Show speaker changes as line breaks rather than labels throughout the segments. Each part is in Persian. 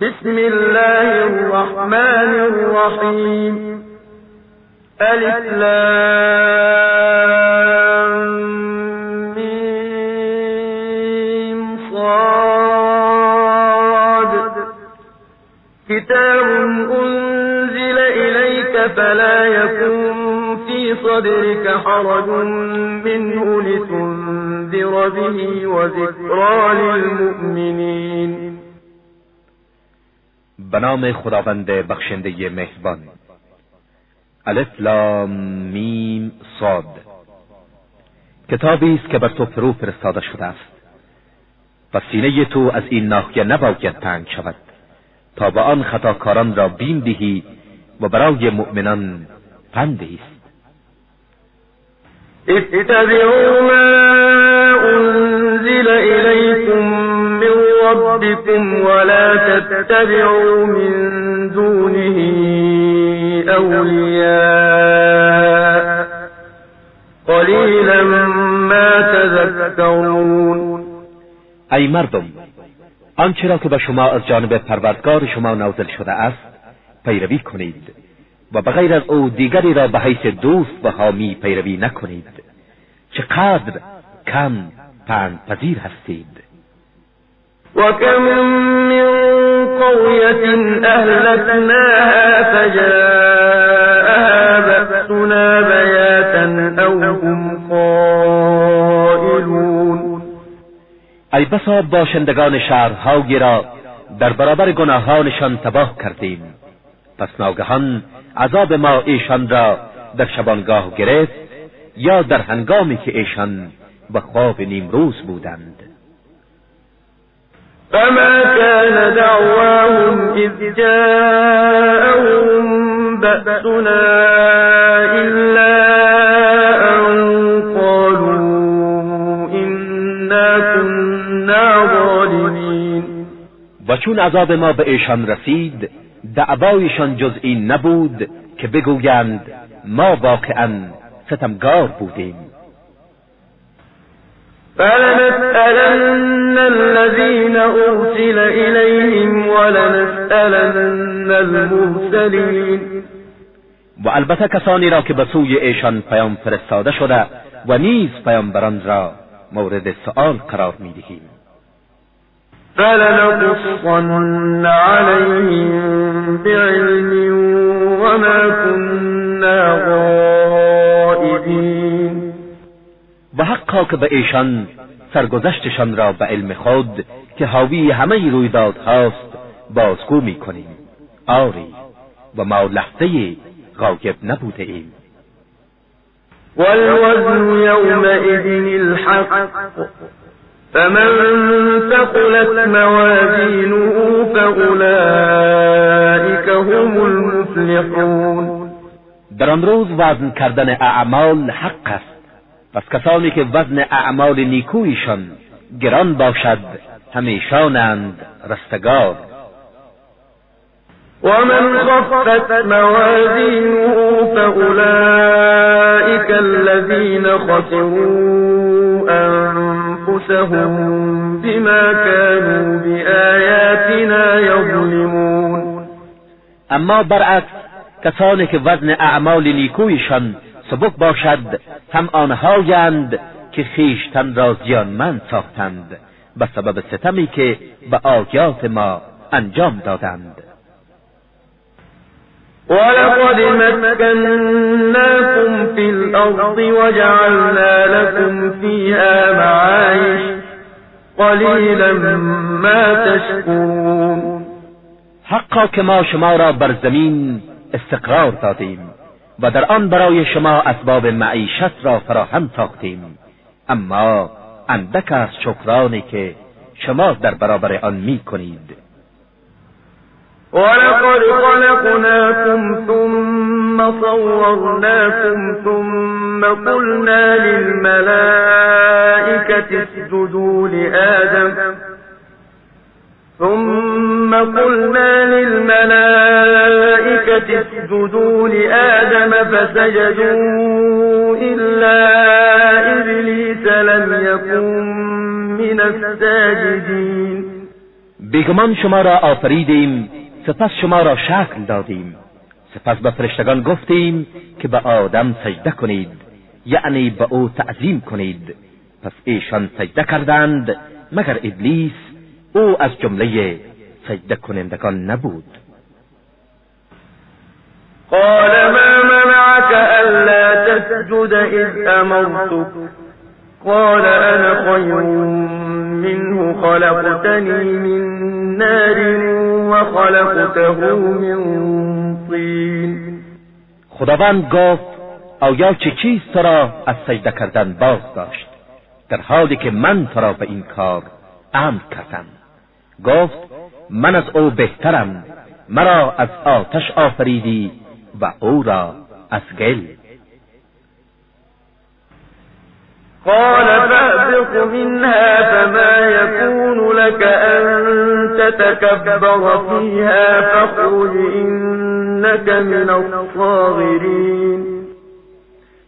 بسم الله الرحمن الرحیم ألف لام میم صاد. كتاب أنزل إليك فلا يكن في صدرك حرج منه لتنذر به وذكرى للمؤمنين.
به نام خداوند بخشنده مهربان. الف لام میم صاد. کتابی است که بر تو فرو فرستاده شده است. و سینه تو از این ناحیه نباید تنگ شود. تا به آن خطاکاران را بیم دهی و برای مؤمنان پند است.
اتبعوا ما انزل الیکم ربكم ولا تتبعوا من دونه اولیاء قلیلا ما تذکرون
ای مردم آنچه را که به شما از جانب پروردگار شما نازل شده است پیروی کنید و بغیر از او دیگری را به حیث دوست و حامی پیروی نکنید چقدر کم پند پذیر هستید.
و کم من قرية أهلكناها فجاءها بأسنا بياتا أو هم قائلون
ای بسا باشندگان شهرهایی را در برابر گناهانشان تباه کردیم. پس ناگهان عذاب ما ایشان را در شبانگاه گرفت یا در هنگامی که ایشان به خواب نیمروز بودند.
فما كان دعواهم إذ جاءهم بأسنا إلا أن قالوا إنا كنا ظالمين
و عذاب ما به ایشان رسید دعوایشان جز این نبود که بگویند ما واقعا ستمگار بودیم.
فلنسألن الذين أرسل إليهم ولنسألن المرسلين
و البته کسانی را که به سوی ایشان پیام فرستاده شده و نیز پیامبران را مورد سؤال قرار می‌دهیم.
فلنقصن عليهم بعلم وما كنا غائبين
و حقا که به ایشان سرگذشتشان را به علم خود که حاوی همه رویدادهاست بازگو می کنیم آری و ما لحظه غایب نبوده ایم.
والوزن يومئذ الحق فمن ثقلت موازينه فأولئك هم المفلحون.
در آن روز وزن کردن اعمال حق است. پس کسانی که وزن اعمال نیکویشان گران باشد همیشانند رستگار.
ومن خفت موازينه فأولئك الذين خسروا أنفسهم بما كانوا بآياتنا يظلمون
اما برعکس کسانی که وزن اعمال نیکویشان سبک باشد هم آنهایند که خیشتن را زیانمند ساختند به سبب ستمی که به آیات ما انجام دادند.
ولقد مكناكم في الأرض وجعلنا لكم فيها معايش قليلا ما تشكرون.
حقا که ما شما را بر زمین استقرار دادیم. و در آن برای شما اسباب معیشت را فراهم ساختیم. اما اندک از شکرانی که شما در برابر آن می کنید.
ولقد خلقناكم ثم صورناكم ثم قلنا للملائكة اسجدوا لآدم. ثم قلنا للملائكة اسجدوا لآدم فسجدوا إلا إبليس لم يكن من الساجدين.
بیگمان شما را آفریدیم سپس شما را شکل دادیم. سپس به فرشتگان گفتیم که به آدم سجده کنید یعنی به أو تعظیم کنید. پس ایشان سجده کردند مگر ابلیس او از جمله سجده کنندگان نبود.
قال ما منعك ألا تسجد إذ أمرتك؟ قال أنا خير منه خلقتني من نار وخلقته من طين.
خداوند گفت آیا چه چیز تو را از سجده کردن باز داشت در حالی که من تو را به این کار امر کردم. گفت من از او بهترم مرا از آتش آفریدی و او را از گل.
قال فاهبط منها فما يكون لك أن تتكبر فيها فاخرج إنك من الصاغرين.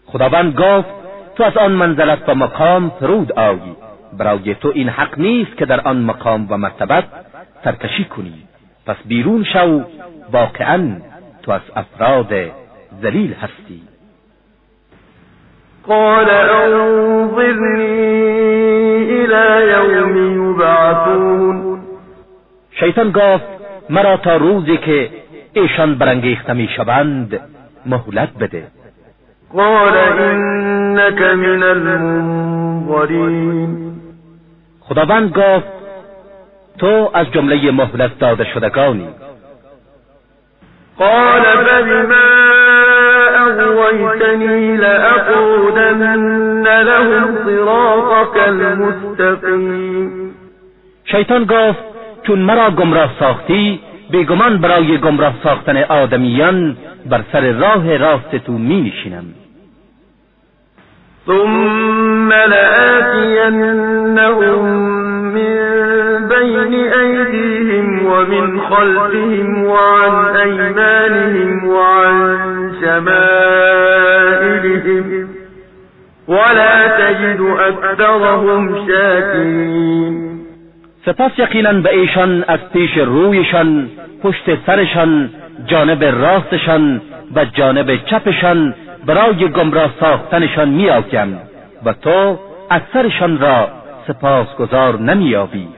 خداوند گفت تو از آن منزلت و مقام فرود آیی. برای تو این حق نیست که در آن مقام و مرتبت سرکشی کنی. پس بیرون شو واقعا تو از افراد ذلیل هستی.
قال انظرني الى يوم يبعثون
شیطان گفت مرا تا روزی که ایشان برانگیخته می شوند مهلت بده.
قال انك من
خداوند گفت تو از جمله مهلت داده شدگانی.
قال فبما أغويتني لأقودن لهم صراطك المستقيم.
شیطان گفت چون مرا گمراه ساختی بیگمان برای گمراه ساختن آدمیان بر سر راه راست تو می نشینم
ثم لآتينهم من بين أيديهم ومن خلفهم وعن أيمانهم وعن شمائلهم ولا تجد أكثرهم شاكرين.
سپس یقینا به ایشان از پیش رویشان پشت سرشان جانب راستشان و جانب چپشان برای گمراه ساختنشان میآیم و تو اکثرشان را سپاسگزار نمییابی.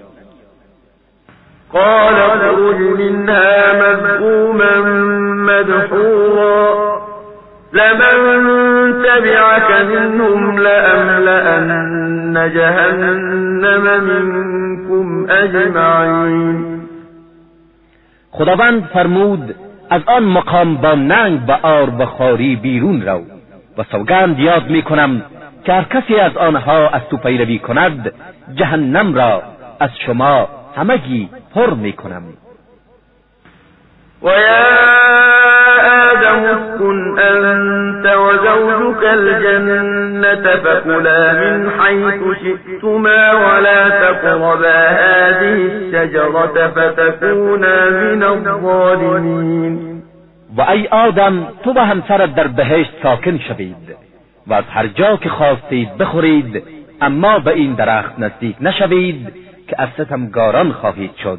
قال اخرج منها مذءوما مدحورا. لمن تبعك منهم لأملأن جهنم منكم أجمعين.
خداوند فرمود از آن مقام با ننگ و آر و خاری بیرون رو. و سوگند یاد می کنم که هر کسی از آنها از تو پیروی کند جهنم را از شما همگی پر می کنم.
و یا آدم اسكن أنت وزوجك الجنة فكلا من حيث شئتما ولا تقربا هذه الشجرة فتكونا من الظالمين.
و ای آدم تو و همسرت در بهشت ساکن شوید و از هر جا که خواستید بخورید اما به این درخت نزدیک نشوید که از ستمگاران خواهید شد.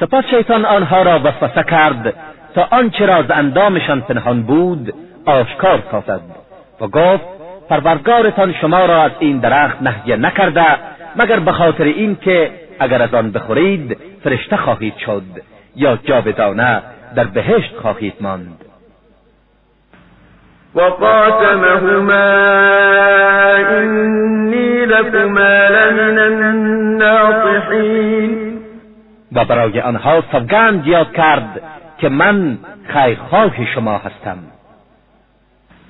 سپس شیطان آنها را وسوسه کرد تا آنچه را از اندامشان پنهان بود آشکار سازد. و گفت پروردگارتان شما را از این درخت نهیه نکرده مگر به خاطر این که اگر از آن بخورید فرشته خواهید شد یا جاودانه در بهشت خواهید ماند؟
وقاسمهما إني لكما لمن الناصحين
و برای آنها سوگند یاد کرد که من خیرخواه شما هستم.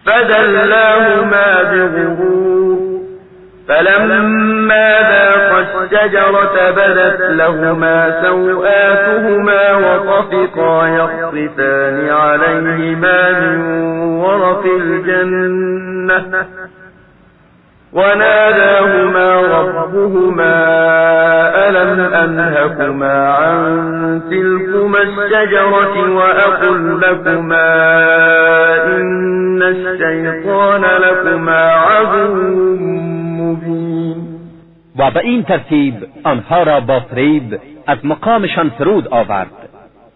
فدلاهما بغرور فلما ذاق الشجرة بدت لهما سوآتهما وطفقا يخصفان عليهما من ورق الجنة وناداهما ربهما ألم أنهكما عن تلكما الشجرة وأقل لكما إن الشيطان لكما عدو مبين.
و به این ترتیب آنها را با فریب از مقامشان فرود آورد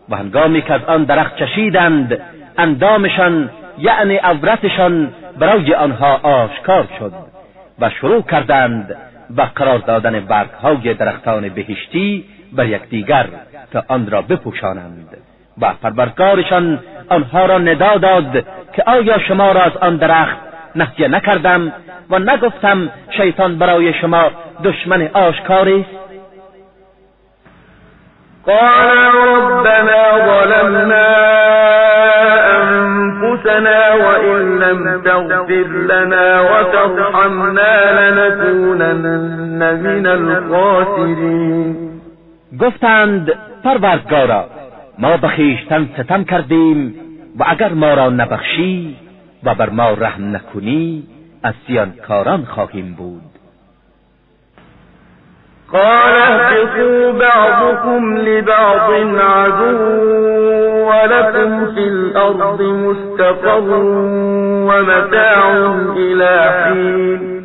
و هنگامی که از آن درخت چشیدند اندامشان یعنی عورتشان برای آنها آشکار شد. و شروع کردند به قرار دادن برگهای درختان بهشتی بر یکدیگر تا آن را بپوشانند. و پروردگارشان آنها را ندا داد که آیا شما را از آن درخت نهیه نکردم و نگفتم شیطان برای شما دشمن آشکاری است؟
قال ربنا ظلمنا لم تغفر لنا وترحمنا لنكونن من الخاسرين.
گفتند پروردگارا ما به خویشتن ستم کردیم و اگر ما را نبخشی و بر ما رحم نکنی از کاران خواهیم بود.
قال اهبطوا بعضكم لبعض عدو ولكم في الأرض مستقر ومتاع إلى حين.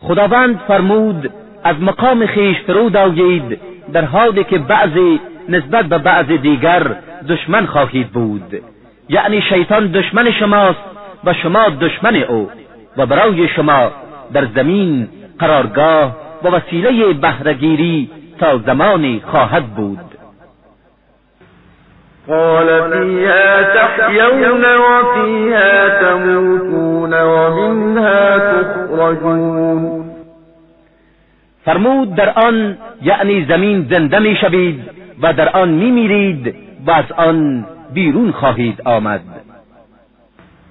خداوند فرمود از مقام خیش فرود آیید در حالی که بعضی نسبت به بعض دیگر دشمن خواهید بود. یعنی شیطان دشمن شماست و شما دشمن أو و برای شما در زمین قرارگاه و وسیله بهرهگیری تا زمانی خواهد بود.
قال فيها تحيون وفيها تموتون ومنها تخرجون.
فرمود در آن یعنی زمین زنده می شوید و در آن می میرید و از آن بیرون خواهید آمد.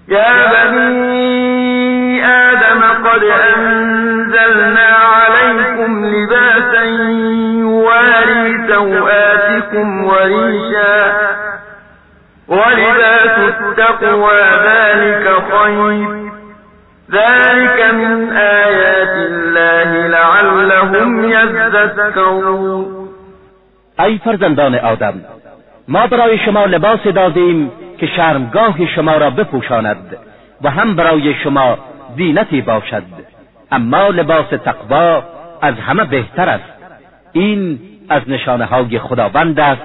یا بنی آدم قد انزلنا عليكم لباسا يواري سوآتكم وريشا ولباس التقوى ذلك خير. ذلك من آيات الله لعلهم يذكرون.
ای فرزندان آدم ما برای شما لباس دادیم که شرمگاه شما را بپوشاند و هم برای شما زینتی باشد. اما لباس تقوا از همه بهتر است. این از نشانه های خداوند است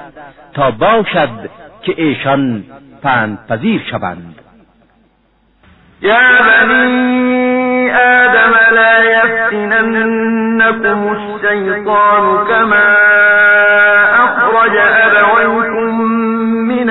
تا باشد که ایشان پند پذیر شوند.
یا بنی آدم لا یفتننکم الشیطان کما اخرج ابویکم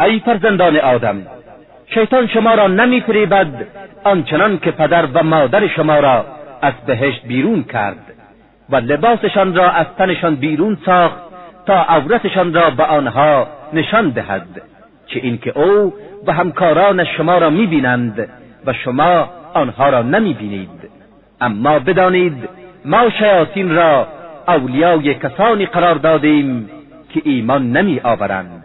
ای فرزندان آدم شیطان شما را نمی فریبد آنچنان که پدر و مادر شما را از بهشت بیرون کرد و لباسشان را از تنشان بیرون ساخت تا عورتشان را به آنها نشان دهد چه اینکه او و همکاران شما را می‌بینند و شما آنها را نمی‌بینید. اما بدانید ما شیاطین را اولیای کسانی قرار دادیم که ایمان نمی آورند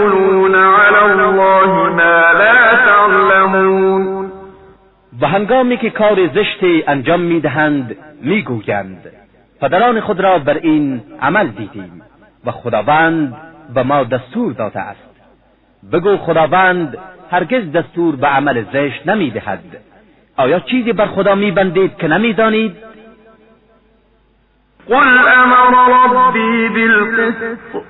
و هنگامی که کار زشتی انجام می‌دهند می‌گویند پدران خود را بر این عمل دیدیم و خداوند به ما دستور داده است. بگو خداوند هرگز دستور به عمل زشت نمی‌دهد. آیا چیزی بر خدا میبندید که نمی‌دانید؟
قل امر ربی بالقسط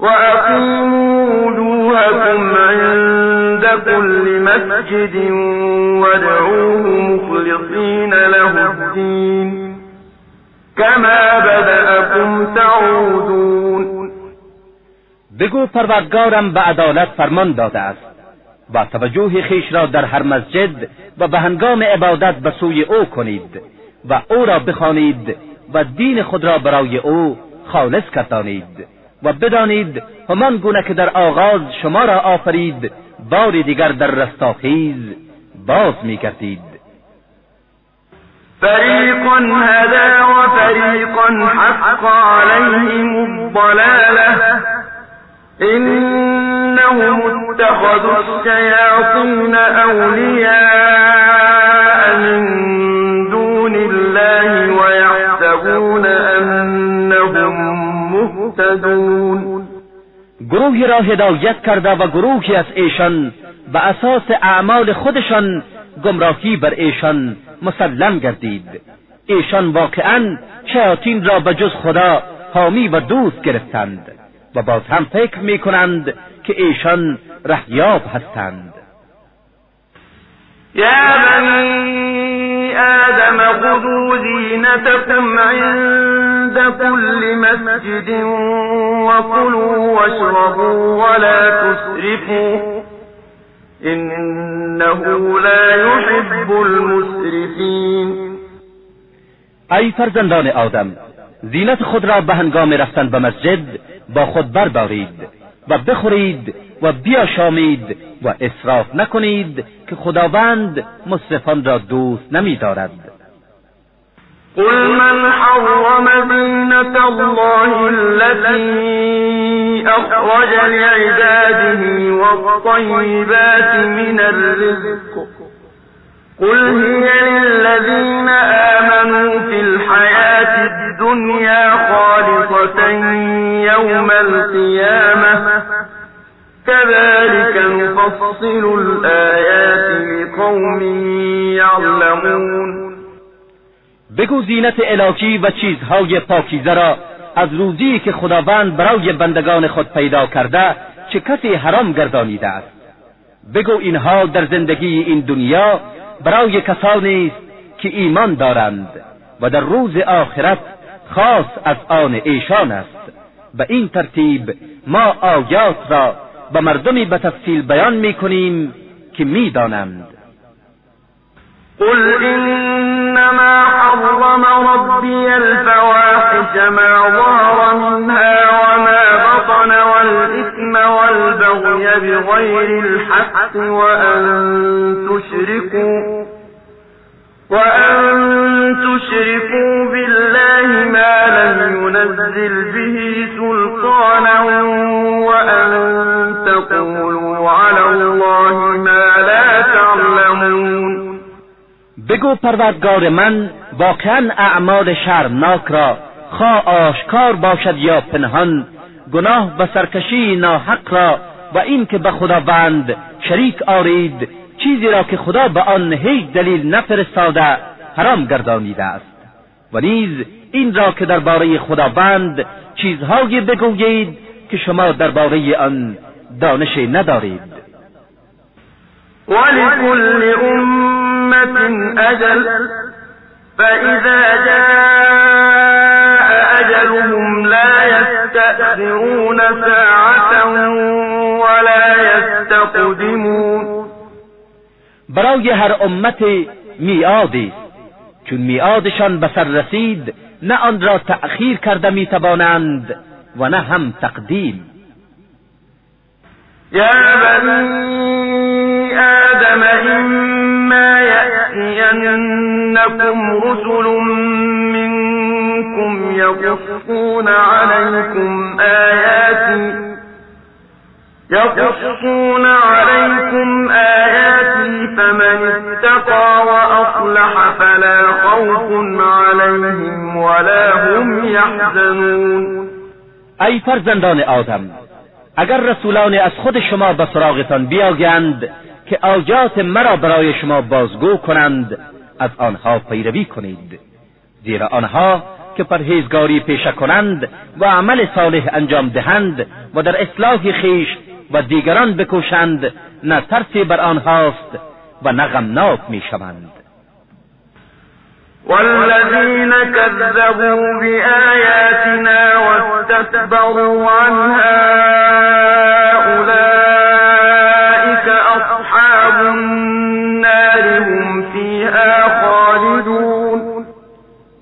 وأقيموا وجوهكم عند كل مسجد وادعوه مخلصين له الدين. كما بدأكم تعودون.
بگو پروردگارم به عدالت فرمان داده است. با توجه خیش را در هر مسجد و به هنگام عبادت به سوی او کنید و او را بخوانید و دین خود را برای او خالص کردانید و بدانید همان گونه که در آغاز شما را آفرید بار دیگر در رستاخیز باز میگردید
فریقا هدا و فریقا حق علیهم الضلاله. انهم اتخذوا الشیاطین اولیاء من دون الله ويحسبون انهم مهتدون.
گروهی را هدایت کرده و گروهی از ایشان به اساس اعمال خودشان گمراهی بر ایشان مسلم گردید. ایشان واقعا شیاطین را به جز خدا حامی و دوست گرفتند و باز هم فکر می کنند که ایشان رهیاب هستند.
یا آدم خذوا زینتكم عند كل مسجد وكلوا واشربوا ولا تسرفوا إنه لا يحب المسرفين.
ای فرزندان آدم زینت خود را به هنگام رفتن به مسجد با خود بردارید. و بخورید و بیاشامید و اصراف نکنید که خداوند مصرفان را دوست نمیدارد.
قل من حرم زینة الله التي اخرج لعباده والطیبات من الرزق. قل هي للذين آمنوا في الحياة الدنيا خالصة يوم القيامة كذلك نفصل الآيات لقوم يعلمون
بگو زینت الهی و چیزهای پاکیزه را از روزی که خداوند برای بندگان خود پیدا کرده چه کسی حرام گردانیده است. بگو اینها در زندگی این دنیا برای کسانی است که ایمان دارند و در روز آخرت خاص از آن ایشان است. به این ترتیب ما آیات را به مردمی به تفصیل بیان می کنیم که می دانند.
قل انما حرم ربي الفواحش ما ظهر منها وما بطن والإثم والبغي بغير الحق وأن تشركوا وأن تشركوا بالله ما لم ينزل به سلطانا وأن تقولوا على الله ما لا تعلمون.
بگو پروردگار من واقعا اعمال شرمناک را خواه آشکار باشد یا پنهان گناه و سرکشی ناحق را و این که به خداوند شریک آرید چیزی را که خدا به آن هیچ دلیل نفرستاده حرام گردانیده است. و نیز این را که درباره خداوند چیزهایی بگویید که شما درباره آن دانش ندارید.
ولكل أمة أجل فإذا جاء أجلهم يستأخرون ساعة ولا يستقدمون.
برای هر امت میعادی چون میعادشان به سر رسید نه آن را تأخیر کرده می‌توانند و نه هم تقدیم.
يا بني آدم إما يأتينكم رسل منكم يقصون عليكم آياتي يقصون عليكم آياتي فمن اتقى وأصلح فلا خوف عليهم ولا هم يحزنون.
ای فرزندان آدم اگر رسولان از خود شما به سراغتان بیاگند که آیات مرا برای شما بازگو کنند از آنها پیروی کنید زیرا آنها که پرهیزگاری پیشه کنند و عمل صالح انجام دهند و در اصلاح خیش و دیگران بکوشند نه ترسی بر آنهاست و نه غمناک می‌شوند.
والذين كذبوا بآياتنا واستكبروا عنها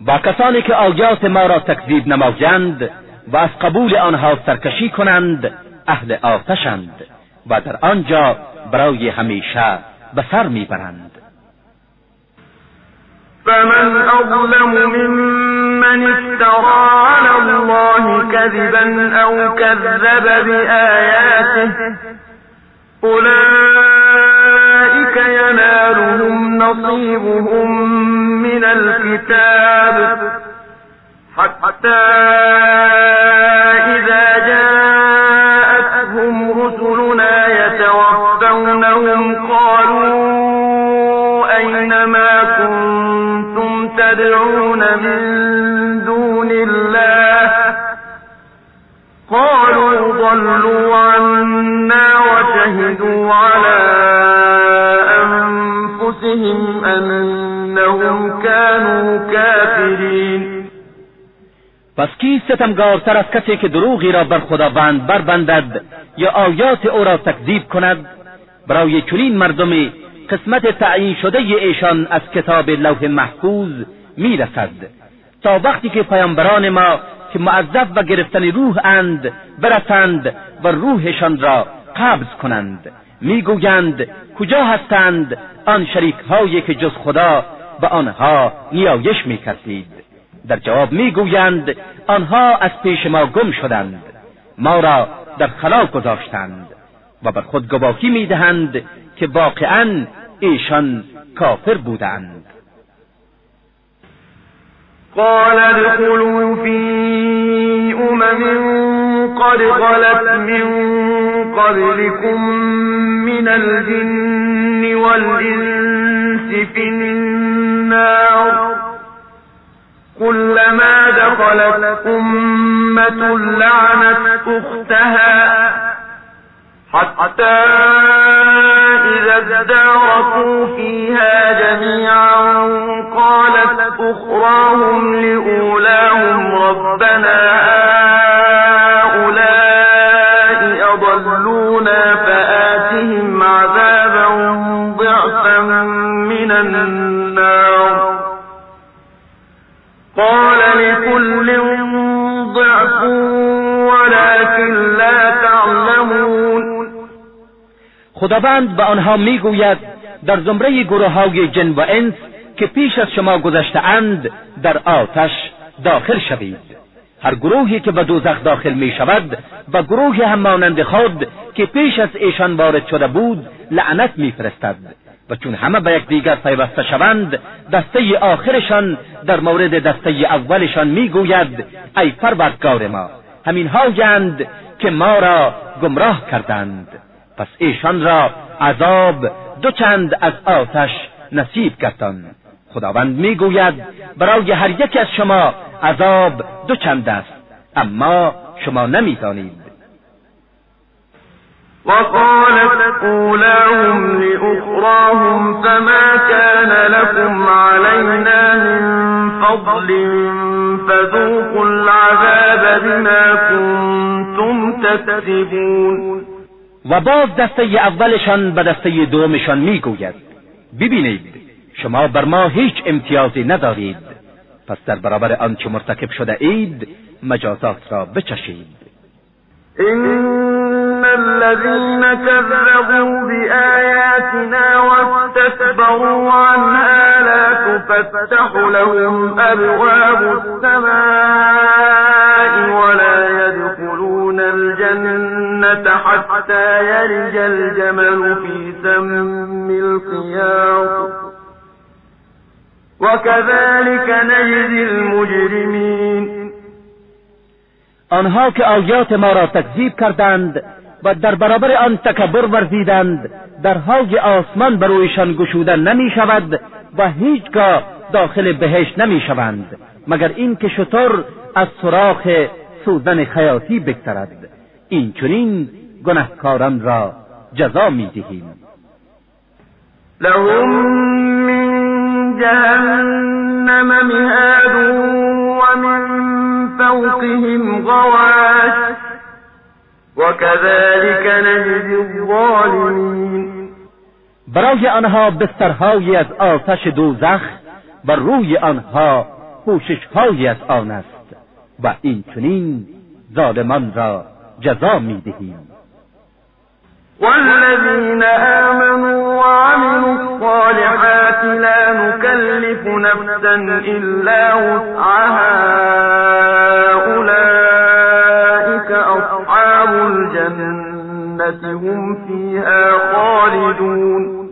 با کسانی که آیات ما را تکذیب نمایند و از قبول آنها سرکشی کنند اهل آتشند و در آنجا برای همیشه به سر می‌برند.
فمن أظلم ممن افترى على الله كذبا أو كذب أولئك ينالهم نصيبهم من الكتاب حتى إذا جاءتهم رسلنا يتوفونهم قالوا أين ما كنتم تدعون من دون الله قالوا ضلوا عنا وشهدوا على أنفسهم أنهم كانوا كافرين.
پس کی ستمگارتر از کسی که دروغی را بر خداوند بربندد یا آیات او را تکذیب کند؟ برای چنین مردمی قسمت تعیین شده ایشان از کتاب لوح محفوظ می‌رسد. تا وقتی که پیامبران ما که معذب و گرفتن روح اند برسند و روحشان را قبض کنند. می‌گویند کجا هستند آن شریک هایی که جز خدا به آنها نیایش می‌کردید؟ در جواب می‌گویند آنها از پیش ما گم شدند ما را در خلا گذاشتند و بر خود گواهی می‌دهند که واقعا ایشان کافر بودند.
قال ادخلوا في أمم قد خلت من قبلكم من الجن والإنس في النار كلما دخلت أمة لعنت أختها حتى إذا اداركوا فيها جميعا قالت أخراهم لأولاهم ربنا
خداوند به آنها می‌گوید در زمره گروه های جن و انس که پیش از شما گذشته اند در آتش داخل شوید. هر گروهی که به دوزخ داخل می شود و گروهی هم مانند خود که پیش از ایشان وارد شده بود لعنت میفرستد. و چون همه به یکدیگر پیوسته شوند دسته آخرشان در مورد دسته اولشان می‌گوید ای پروردگار ما همین هایند که ما را گمراه کردند. پس ایشان را عذاب دو چند از آتش نصیب کردن خداوند می‌گوید برای هر یک از شما عذاب دو چند است اما شما نمی‌دانید.
وقالت أولاهم لأخراهم فما كان لكم علينا من فضل فذوقوا العذاب بما كنتم تكسبون.
و باز دسته اولشان به دسته دومشان می‌گوید. ببینید شما بر ما هیچ امتیازی ندارید. پس در برابر آنچه مرتکب شده اید مجازات را بچشید.
إن الذين كذبوا بآياتنا واستكبروا عنها لا تفتح لهم أبواب السماء ولا يدخلون الجنة حتى يلج الجمل في سم الخياط. وكذلك نجزي المجرمين.
آنها که آیات ما را تکذیب کردند و در برابر آن تکبر ورزیدند درهای آسمان بر رویشان گشوده نمی شود و هیچگاه داخل بهشت نمی شوند مگر اینکه شطور از سراخ سوزن خیاطی بگذرد. این چنین گنهکاران را جزا می دهیم
لهم من جهنم مهاد ومن فوقهم غواش وكذلك نجزي الظالمین.
برای آنها بسترهایی از آتش دوزخ و روی آنها پوششهایی از آن است. و این چنین ظالمان را جزا می‌دهیم
والذين آمنوا وعملوا الصالحات لا نكلف نفسا إلا وسعها. أولئك أصحاب الجنة هم فيها خالدون.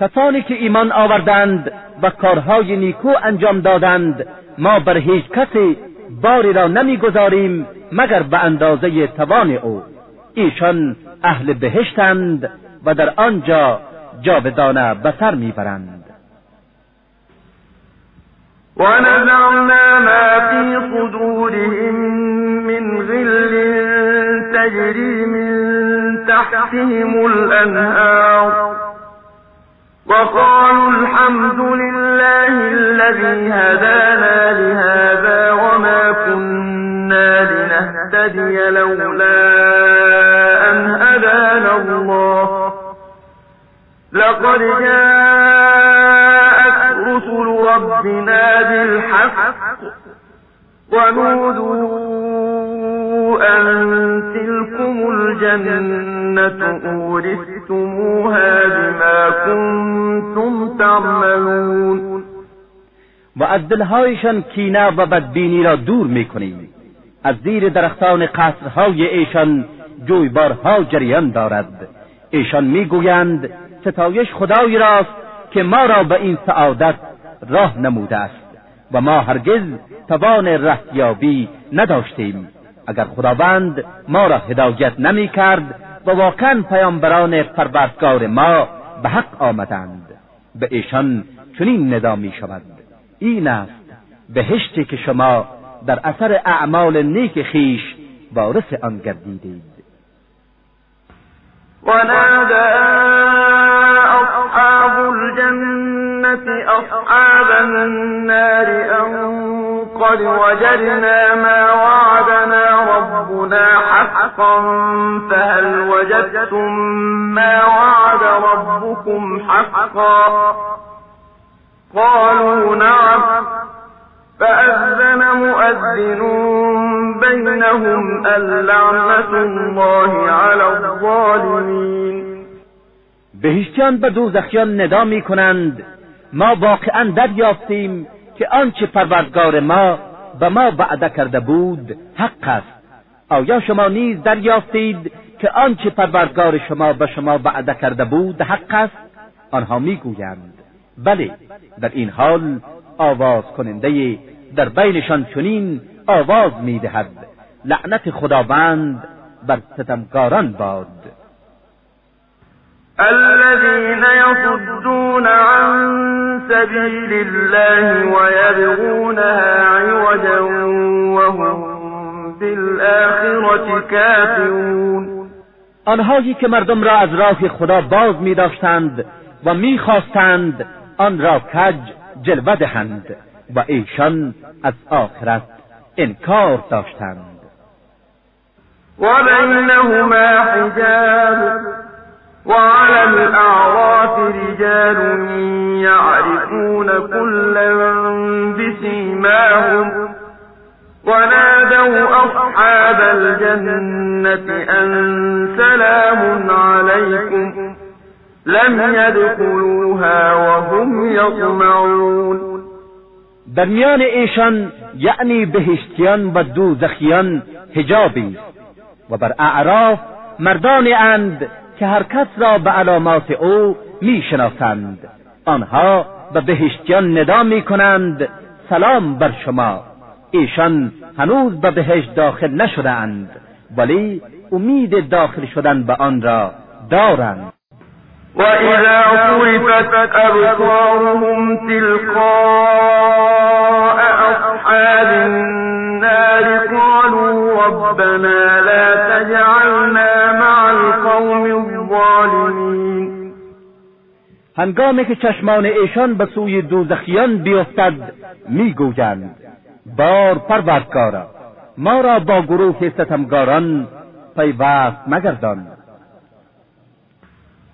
کسانی که ایمان آوردند و کارهای نیکو انجام دادند ما بر هیچ کسی باری را نمی‌گذاریم مگر به اندازه توان او. ایشان اهل بهشتند و در آنجا جاودانه به سر می‌برند.
ونزعنا ما في صدورهم من غل تجري من تحتهم الأنهار. وقالوا الحمد لله الذي هدانا لهذا كنا لنهتدي لولا أن هدانا الله. لقد جاءت رسل ربنا بالحق ونودوا أن تلكم الجنة أورثتموها بما كنتم تعملون.
و از دلهایشان کینه و بدبینی را دور میکنیم. از زیر درختان قصرهای ایشان جویبارها جریان دارد. ایشان می‌گویند ستایش خدایی راست که ما را به این سعادت راه نموده است و ما هرگز توان رهیابی نداشتیم. اگر خداوند ما را هدایت نمی کرد و واقعا پیامبران پروردگار ما به حق آمدند به ایشان چنین ندا می شود این است بهشتی که شما در اثر اعمال نیک خیش وارث آن گردیدید.
ونادى أصحاب الجنة أصحاب النار أن قد وجدنا ما وعدنا ربنا حقا فهل وجدتم ما وعد ربكم حقا؟ قالوا نعم. فأذن مؤذن بينهم اللعنة الله على الظالمين.
بهشتیان به دوزخیان ندا می کنند ما واقعا دریافتیم که آنچه پروردگار ما به ما وعده کرده بود حق است. آیا شما نیز دریافتید که آنچه پروردگار شما به شما وعده کرده بود حق است؟ آنها می‌گویند بله در این حال آواز کننده در بینشان چنین آواز می‌دهد. لعنت خداوند بر ستمکاران باد.
الذين يصدون عن سبيل الله ويبغونها عوجا وهم بالآخرة كافرون.
آنهایی که مردم را از راه خدا باز می داشتند و می‌خواستند آن را کج جلوه دهند و ایشان از آخرت انکار داشتند.
و بینهما حجاب وعلى الأعراف رجال يعرفون كلا بسيماهم ونادوا أصحاب الجنة أن سلام عليكم لم يدخلوها وهم يطمعون
در میان ایشان یعنی بهشتیان و دوزخیان حجابی و بر اعراف مردانی اند که هر کس را به علامات او می‌شناسند. آنها به بهشتیان ندا می کنند سلام بر شما. ایشان هنوز به بهشت داخل نشدهاند ولی امید داخل شدن به آن را دارند.
و اذا صرفت ابصارهم تلقاء اصحاب النار قالوا ربنا لا تجعلنا مع القوم الظالمین
هنگامی که چشمان ایشان به سوی دوزخیان بیفتد می‌گویند بار پروردگارا ما را با گروه ستمگاران پیوست مگردان.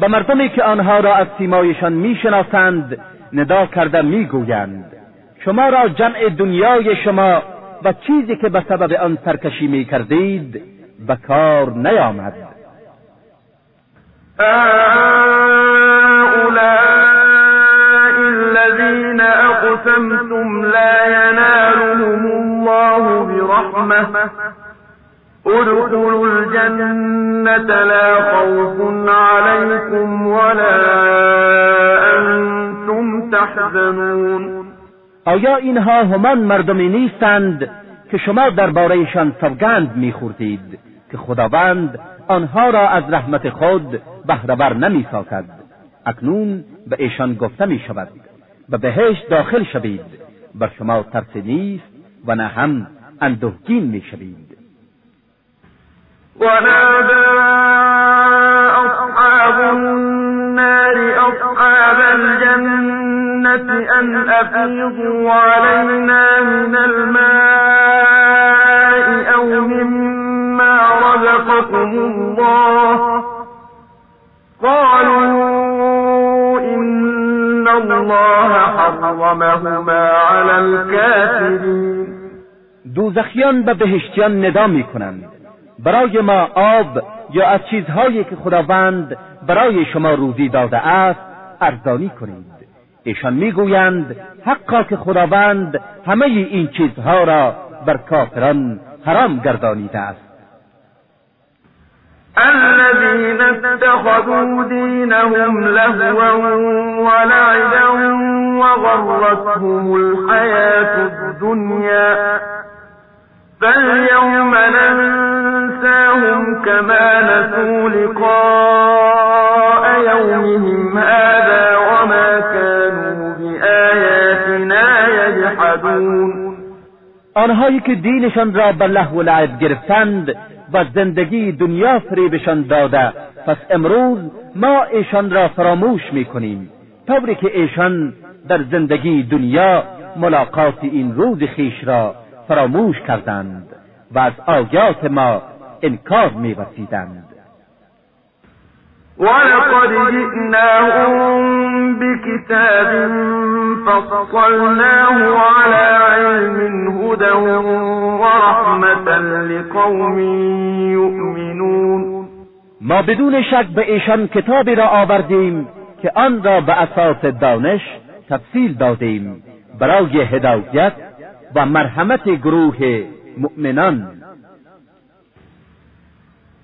و مردمی که آنها را از سیمایشان می‌شناسند ندا کرده می‌گویند شما را جمع دنیای شما و چیزی که به سبب آن سرکشی می کردید به کار نیامد.
الذين لا ينالهم الله برحمة. ادخلوا الجنة لا خوف عليكم ولا انتم تحزنون.
آیا اینها همان مردمی نیستند که شما دربارهشان سوگند میخوردید که خداوند آنها را از رحمت خود بهرهور نمی‌سازد؟ اکنون به ایشان گفته می شود و بهشت داخل شوید بر شما ترس نیست و نه هم اندوهگین می شوید
ونادى أصحاب النار أن أفيضوا علينا من الماء أو مما رزقكم الله. قالوا إن الله حرمهما على الكافرين.
دوزخیان به بهشتیان ندا برای ما آب یا از چیزهایی که خداوند برای شما روزی داده است ارزانی کنید. ایشان می‌گویند حقا که خداوند همه این چیزها را بر کافران حرام گردانیده است.
الذين اتخذوا دينهم لهوا ولعبا وغرتهم الحياة الدنيا فاليوم ننساهم كما نسوا لقاء يومهم هذا وما كانوا بآياتنا يجحدون.
آنهایی که دینشان را به له و لعب گرفتند و زندگی دنیا فریبشان داده. پس امروز ما ایشان را فراموش می‌کنیم. طوری که ایشان در زندگی دنیا ملاقات این روز خیش را فراموش کردند و از آیات ما انکار میورزیدند
ولقد جئناهم بكتاب فصلناه على علم هدى ورحمة لقوم يؤمنون
ما بدون شک به ایشان کتابی را آوردیم که آن را به اساس دانش تفصیل دادیم برای هدایت و مرحمت گروه مؤمنان.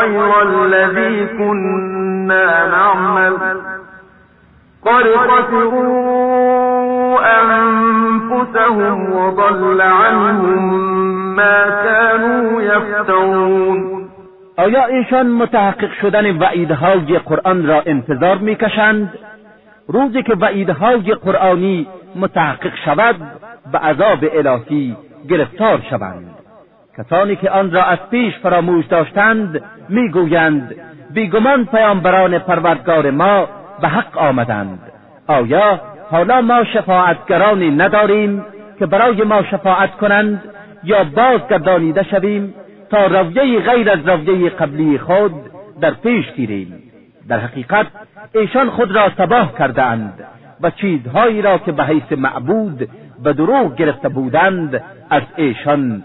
غير الذي كنا نعمل. قد خسروا أنفسهم وضل عنهم ما كانوا يفترون.
آیا ایشان متحقق شدن وعیدهای قرآن را انتظار می‌کشند؟ روزی که وعیدهای قرآنی متحقق شود به عذاب الهی گرفتار شوند. کسانی که آن را از پیش فراموش داشتند می‌گویند بیگمان پیامبران پروردگار ما به حق آمدند. آیا حالا ما شفاعتگرانی نداریم که برای ما شفاعت کنند یا بازگردانیده شویم تا رویه غیر از رویه قبلی خود در پیش گیریم؟ در حقیقت ایشان خود را تباه کرده اند و چیزهایی را که به حیث معبود به دروغ گرفته بودند از ایشان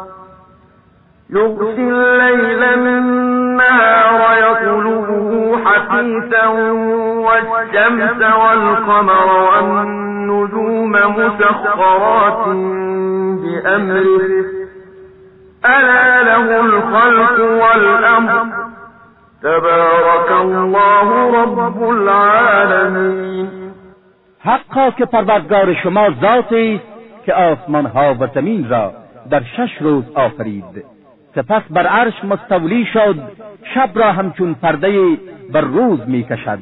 يغشي الليل النهار يطلبه حثيثا والشمس والقمر والنجوم مسخرات بأمره. ألا له الخلق والأمر. تبارك الله رب العالمين.
حقا که پروردگار شما ذاتی است که آسمان ها و زمین را در شش روز آفرید. سپس بر عرش مستولی شد شب را همچون پرده بر روز می کشد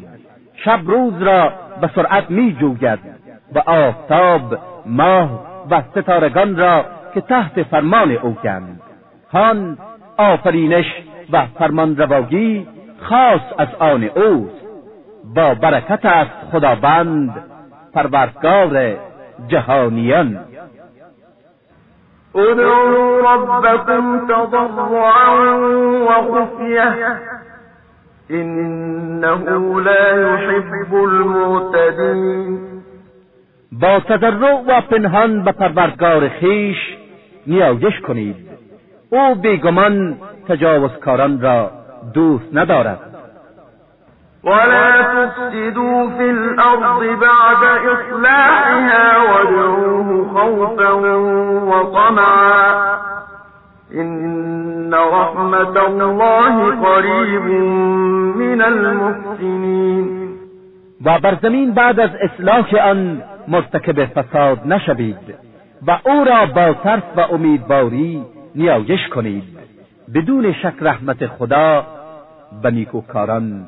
شب روز را به سرعت می جوید و آفتاب ماه و ستارگان را که تحت فرمان او گند هان آفرینش و فرمان رواگی خاص از آن اوست. با برکت است خداوند پروردگار جهانیان.
ادعوا ربكم تضرعا وخفية. إنه لا يحب المعتدين.
با تضرع و پنهان به پروردگار خیش نیایش کنید. او بیگمان تجاوزکاران را دوست ندارد.
ولا تفسدوا في الأرض بعد إصلاحها وادعوه خوفا وطمعا إن رحمة الله قريب من المحسنين
و بر زمین بعد از اصلاح آن مرتکب فساد نشوید و او را با ترس و امیدواری نیایش کنید بدون شک رحمت خدا به نیکوکاران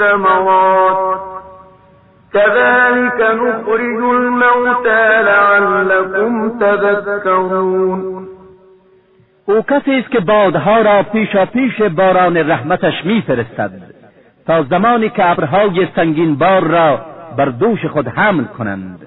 الثمرات كذلك نخرج الموتى لعلكم تذكرون.
او کسی است که بادها را پیشا پیش باران رحمتش میفرستد تا زمانی که ابرهای سنگین بار را بر دوش خود حمل کنند.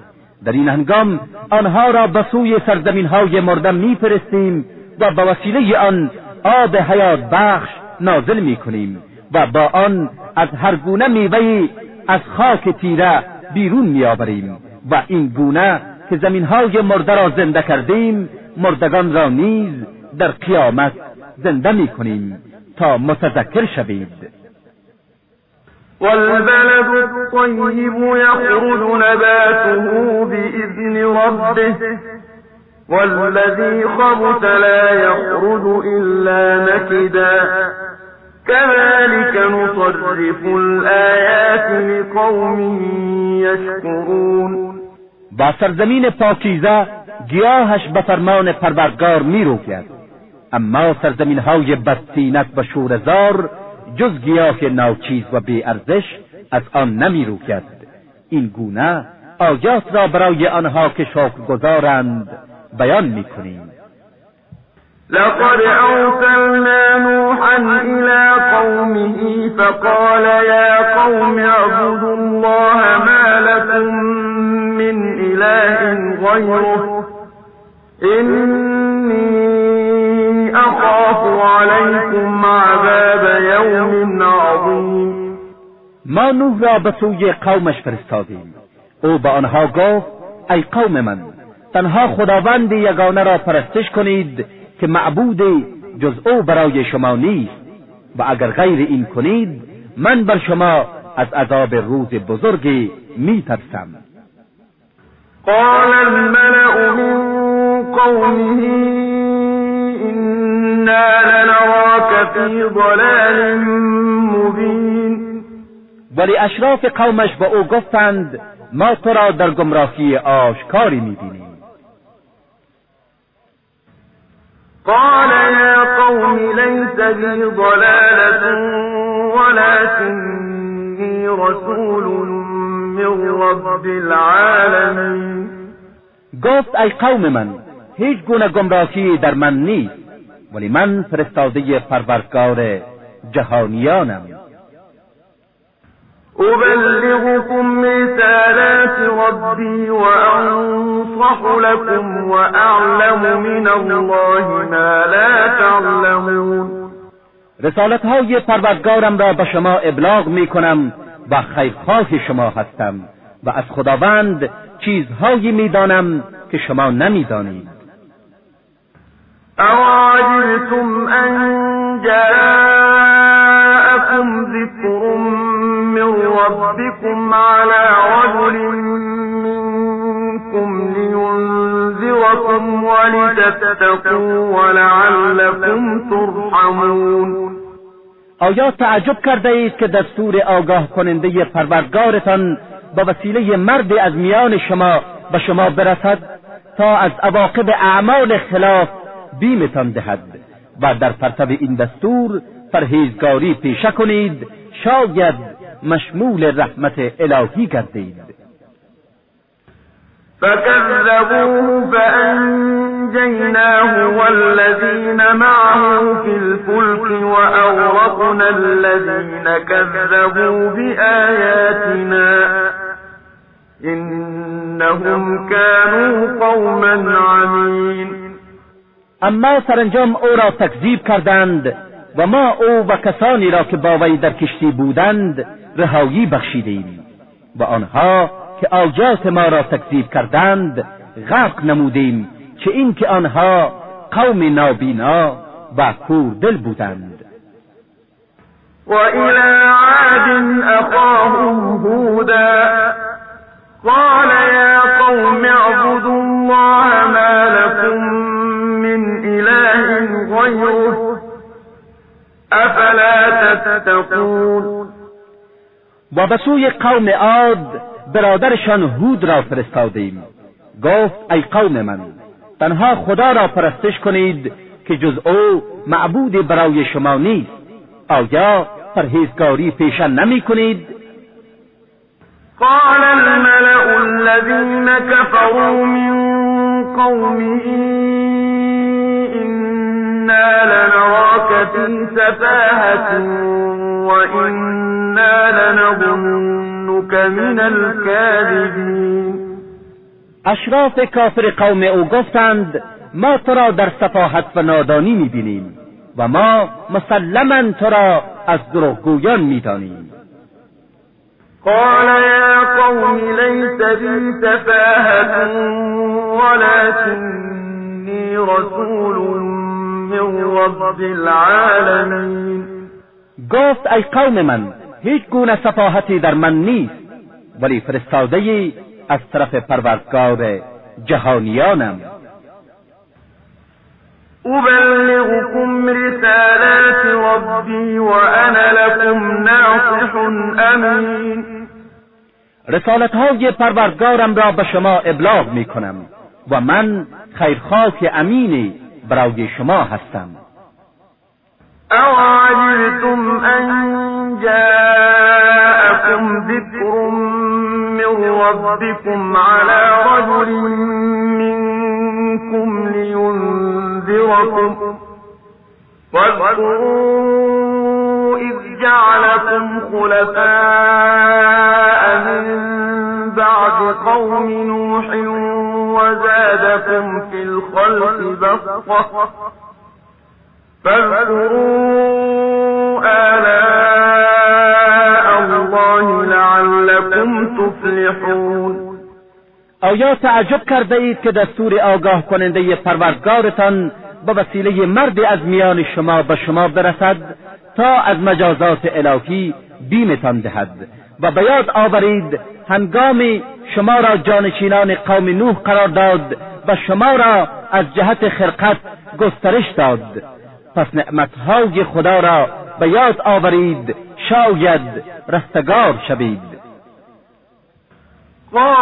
در این هنگام آنها را به سوی سرزمین های مرده میفرستیم و به وسیله آن آب حیات بخش نازل می کنیم و با آن از هر گونه میوهی از خاک تیره بیرون میآوریم و این گونه که زمین های مرده را زنده کردیم مردگان را نیز در قیامت زنده می کنیم تا متذکر شوید.
والبلد الطيب يخرج نباته بإذن ربه والذي خبث لا يخرج إلا نكدا. كذلك نصرف الآيات لقوم يشكرون.
با سرزمین پاکیزه گیاهش به فرمان پروردگار می اما سرزمین های بدسینت و شورزار جز گیاه ناچیز و بی ارزش از آن نمی روید این گونه آیات را برای آنها که شکر گذارند بیان می کنیم
لقد أرسلنا نوحا إلى قومه فقال يا قوم اعبدوا الله ما لكم من إله غيره. إني أخاف عليكم عذاب يوم عظيم.
ما نوح را به سوی قومش فرستادیم. او به آنها گفت ای قوم من تنها خداوند یگانه را پرستش کنید که معبود جز او برای شما نیست. و اگر غیر این کنید من بر شما از عذاب روز بزرگی می ترسم
قال الملأ من قومه إنا لنراك في ضلال مبین
ولی اشراف قومش به او گفتند ما تو را در گمراهی آشکاری می‌بینیم.
قال يا قوم ليس بي ضلالة ولكني رسول من رب العالمين.
گفت ای قوم من هیچ گونه گمراهی در من نیست ولی من فرستاده پروردگار جهانیانم.
أبلغكم رسالات ربي وأنصح لكم وأعلم من الله ما لا تعلمون.
رسالت های پروردگارم را به شما ابلاغ می کنم و خیرخواه شما هستم و از خداوند چیزهایی می‌دانم که شما نمی‌دانید.
أواجبتم أن جاءكم ذكر من ربكم على رجل منكم لينذركم ولتتقوا ولعلكم ترحمون.
آیا تعجب کرده اید که دستور آگاه کننده پروردگارتان با وسیله مرد از میان شما به شما برسد تا از عواقب اعمال خلاف بیمتان دهد و در پرتب این دستور پرهیزگاری پیشه کنید؟ شاید مشمول رحمت الهی گردید
فكذبوه فأنجيناه والذين معه في الفلك وأغرقنا الذين كذبوا بآياتنا إنهم كانوا قوما عمين.
اما سرانجام أو را تکذیب کردند و ما او و کسانی را که با وی در کشتی بودند رهایی بخشیدیم و آنها که آجات ما را تکذیب کردند غرق نمودیم که این که آنها قوم نابینا و دل بودند.
و الى عاد اخاهم هودا قال یا قوم اعبدوا الله ما لكم من اله غیره. افلا تتقون؟
و به سوی قوم عاد برادرشان هود را فرستادیم. گفت ای قوم من تنها خدا را پرستش کنید که جز او معبود برای شما نیست. آیا پرهیزگاری پیشه نمی کنید
قال الملأ الذين كفروا من قومه إنا لنراك في سفاهة وإنا لنظن من الكاذبین
أشراف کافر قوم أو گفتند ما تو را در صفاحت و نادانی میبینیم و ما مسلما تو را از دروغگویان میدانیم.
قال یا قوم لیس بی سفاهت ولكنی رسول من رب العالمین.
گفت ای قوم من هیچ گونه صفاحتی در من نیست ولی فرستاده از طرف پروردگار جهانیانم.
أبلغكم رسالات ربي وأنا لكم ناصح أمين
رسالت های پروردگارم را به شما ابلاغ می کنم و من خیرخواه امینی برای شما هستم.
أَوَعَجِبْتُمْ أَن جَاءَكُمْ ذِكْرٌ مِّن رَّبِّكُمْ عَلَىٰ رَجُلٍ مِّنكُمْ لِيُنذِرَكُمْ ۚ. وَاذْكُرُوا إِذْ جَعَلَكُمْ خُلَفَاءَ مِن بَعْدِ قَوْمِ نُوحٍ وَزَادَكُمْ فِي الْخَلْقِ بَسْطَةً. فاذكروا آلاء الله لعلكم تفلحون.
آیا تعجب کرده اید که دستور آگاه کننده پروردگارتان به وسیله مرد از میان شما به شما برسد تا از مجازات الهی بیمتان دهد. و به یاد آورید هنگامی شما را جانشینان قوم نوح قرار داد و شما را از جهت خرقت گسترش داد. پس نعمتهای خدا را به یاد آورید شاید رستگار شوید.
الله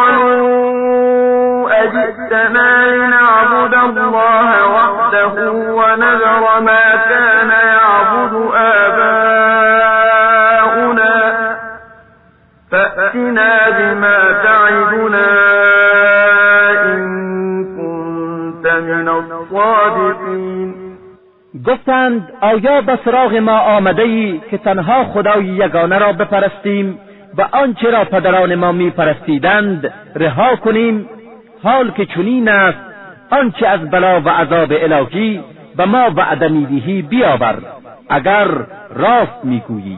وحده ونذر ما كان فأتنا بما تعدنا إن كنت من الصادقين.
گفتند آیا به سراغ ما آمده ای که تنها خدای یگانه را بپرستیم و آنچه را پدران ما می پرستیدند رها کنیم؟ حال که چنین است آنچه از بلا و عذاب الهی به ما وعده می‌دهی بیاور اگر راست می‌گویی.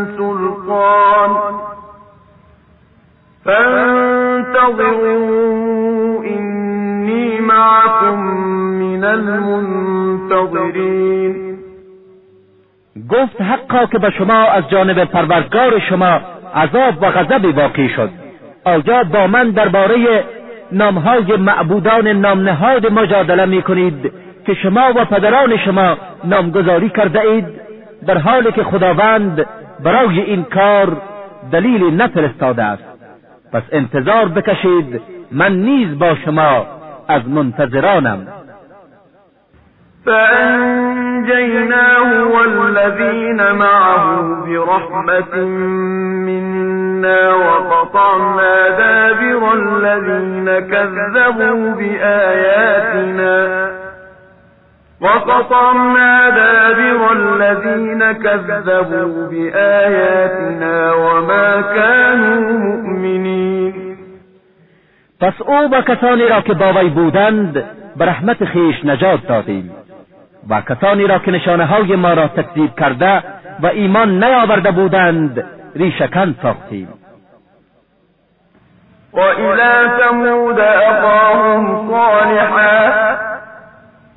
فانتظروا إني معكم من
گفت حقا که به شما از جانب پروردگار شما عذاب و غضب واقع شد. آیا با من درباره نامهای معبودان نامنهاد مجادله می کنید که شما و پدران شما نامگذاری کرده اید در حالی که خداوند برای این کار دلیلی نفرستاده است. پس انتظار بکشید من نیز با شما از منتظرانم.
فأنجيناه والذين معه برحمة منا وقطعنا دابر الذين كذبوا بآياتنا. وقطعنا دابر الذين كذبوا بآياتنا وما كانوا مؤمنين.
پس او و کسانی را که با وی بودند به رحمت خیش نجات دادیم. و کسانی را که نشانه های ما را تکذیب کرده و ایمان نیاورده بودند ریشکن ساختیم.
وإلى ثمود أخاهم صالحا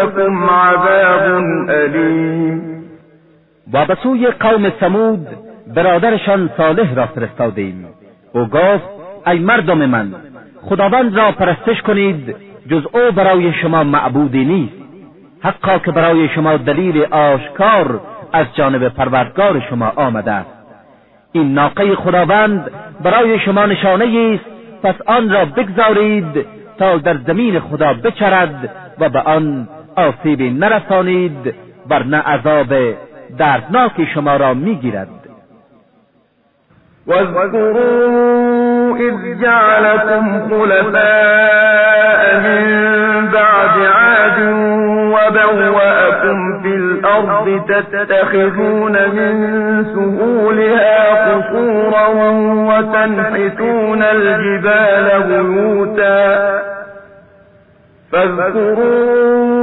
فيأخذكم عذاب أليم.
و به سوی قوم سمود برادرشان صالح را فرستادیم او گفت ای مردم من خداوند را پرستش کنید جز او برای شما معبودی نیست. حقا که برای شما دلیل آشکار از جانب پروردگار شما آمده است. این ناقه خداوند برای شما نشانه است پس آن را بگذارید تا در زمین خدا بچرد و به آن آسیبی نرسانید ورنه عذاب دردناکی شما را می‌گیرد.
واذكروا إذ جعلكم خلفاء من بعد عاد وبوأكم في الأرض تتخذون من سهولها قصورا وتنحتون الجبال بيوتا فاذكروا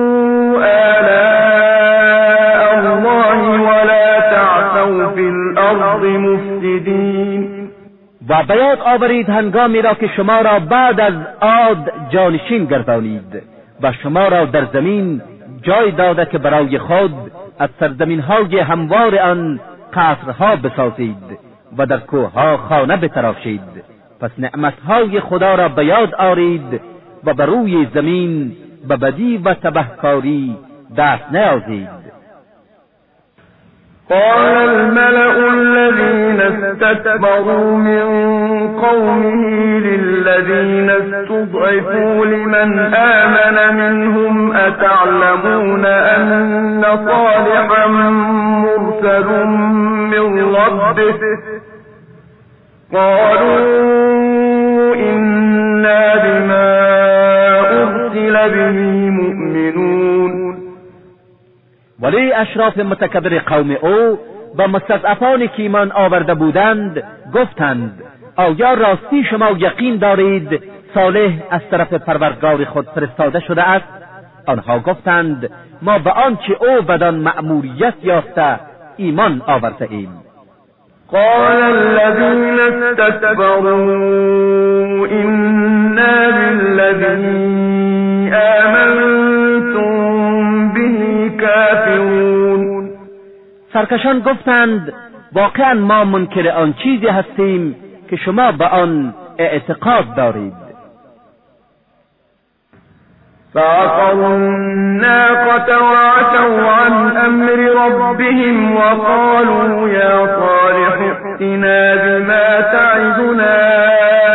آلاء الله ولا تعثوا في الأرض مفسدين.
و به یاد آورید هنگامی را که شما را بعد از عاد جانشین گردانید و شما را در زمین جای داده که برای خود از سرزمین های هموار آن قصرها بسازید و در کوهها خانه بتراشید. پس نعمتهای خدا را به یاد آرید و بر روی زمین به بدی و تبهکاری دست نیازید.
قال الملأ الذين استكبروا من قومه للذين استضعفوا لمن آمن منهم أتعلمون أن صالحا مرسل من ربه؟ قالوا إنا بما أرسل به مؤمنون
ولی اشراف متکبر قوم او و مستضعفان که ایمان آورده بودند گفتند آیا راستی شما یقین دارید صالح از طرف پروردگار خود فرستاده شده است؟ آنها گفتند ما به آنچه او بدان مأموریت یافته ایمان آورده ایم.
قال الذين استكبروا إنا بالذي آمنتم به كافرون
سرکشان گفتند واقعا ما منکر آن چیزی هستیم که شما به آن اعتقاد دارید.
فعقروا الناقة وعتوا عن أمر ربهم وقالوا يا صالح ائتنا بما تعدنا.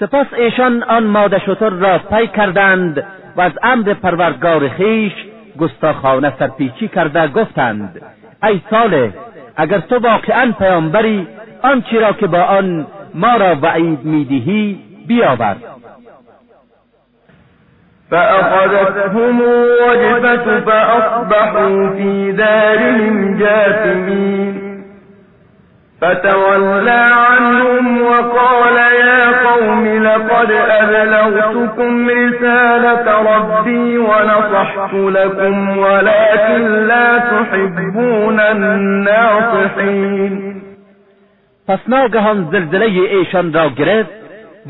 سپس ایشان آن ماده شتر را پی کردند و از امر پروردگار خیش گستاخانه سرپیچی کرده گفتند ای صالح اگر تو واقعا پیامبری آنچه را که با آن ما را وعید می‌دهی بیاور.
فأخذتهم الرجفة فأصبحوا في دارهم جاثمين. فتولى عنهم وقال يا قوم لقد أبلغتكم رسالة ربي ونصحت لكم ولكن لا تحبون الناصحين.
پس ناگهان زلزله ایشان را گرفت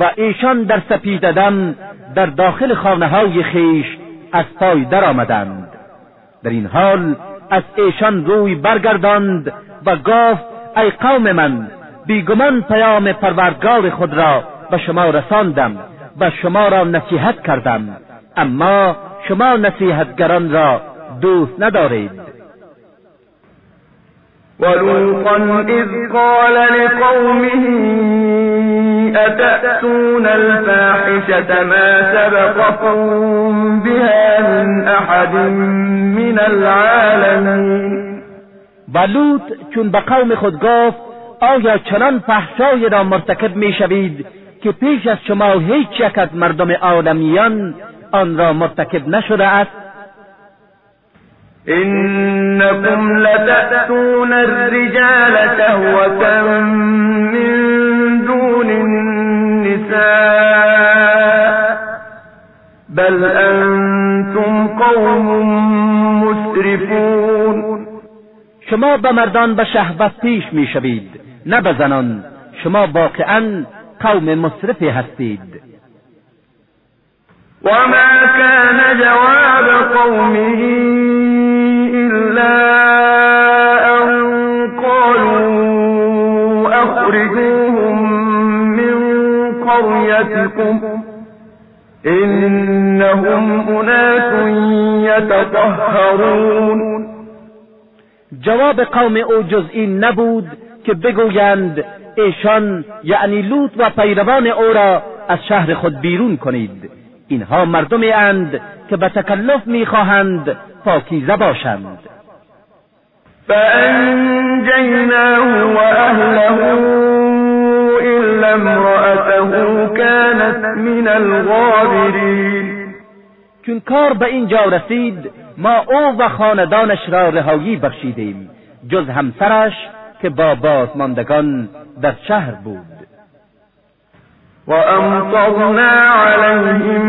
و ایشان در سپیددم در داخل خانه های خیش از پای درآمدند. در این حال از ایشان روی برگرداند و گفت ای قوم من بیگمان پیام پروردگار خود را به شما رساندم و شما را نصیحت کردم. اما شما نصیحتگران را دوست ندارید.
ولوطا إذ قال لقومه أتأتون الفاحشة ما سبقكم بها من أحد من العالمين؟
و لوط چون به قوم خود گفت آیا چنان فحشای را مرتکب می‌شوید که پیش از شما هیچ یک از مردم عالمیان آن را مرتکب نشده است؟
إنكم لتأتون الرجال شهوة من دون النساء بل أنتم قوم مسرفون.
شما به مردان به شهوت پیش می‌شوید نه به زنان. شما واقعا قوم مصرفی هستید.
وما كان جواب قومه إلا أن قالوا أخرجوهم من قريتكم إنهم أناس يتطهرون.
جواب قوم او جز این نبود که بگویند ایشان یعنی لوط و پیروان او را از شهر خود بیرون کنید. اینها مردمی اند که به تکلف می‌خواهند پاکیزه باشند.
فأنجيناه وأهله إلا امرأته كانت من الغابرين.
چون کار به اینجا رسید ما او و خاندانش را رهایی بخشیدیم جز همسرش که با بازماندگان در شهر بود.
وأمطرنا عليهم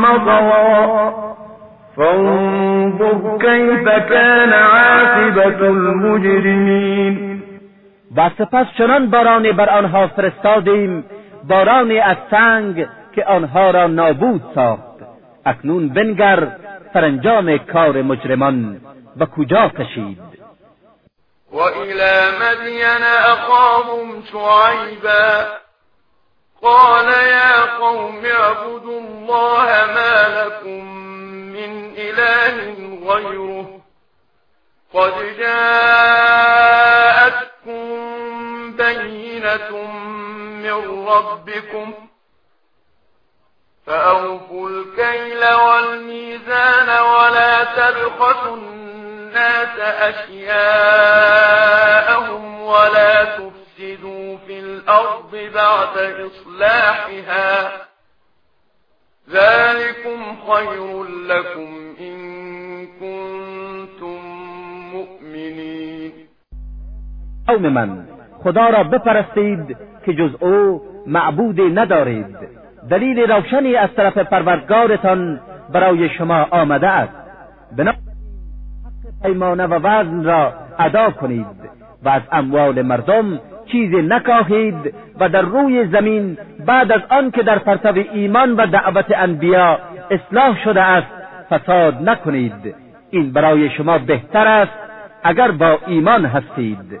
مطرا فانظر كيف كان عاقبة المجرمين.
و سپس چنان بارانی بر آنها فرستادیم بارانی از سنگ که آنها را نابود ساخت. اکنون بنگر سرانجام کار مجرمان و کجا کشید؟
وإلى مدين أخاهم شعيبا قال يا قوم اعبدوا الله ما لكم من إله غيره قد جاءتكم بينة من ربكم فأوفوا الكيل والميزان ولا تبخسوا الناس أشياءهم ولا تفسدوا في الأرض بعد إصلاحها. ذلكم خير لكم إن كنتم مؤمنين.
قوم من خدا را بپرستید که جز أو معبودی ندارید. دلیل روشنی از طرف پروردگارتان برای شما آمده است. حق پیمانه و وزن را ادا کنید و از اموال مردم چیزی نکاهید و در روی زمین بعد از آن که در پرتو ایمان و دعوت انبیا اصلاح شده است فساد نکنید. این برای شما بهتر است اگر با ایمان هستید.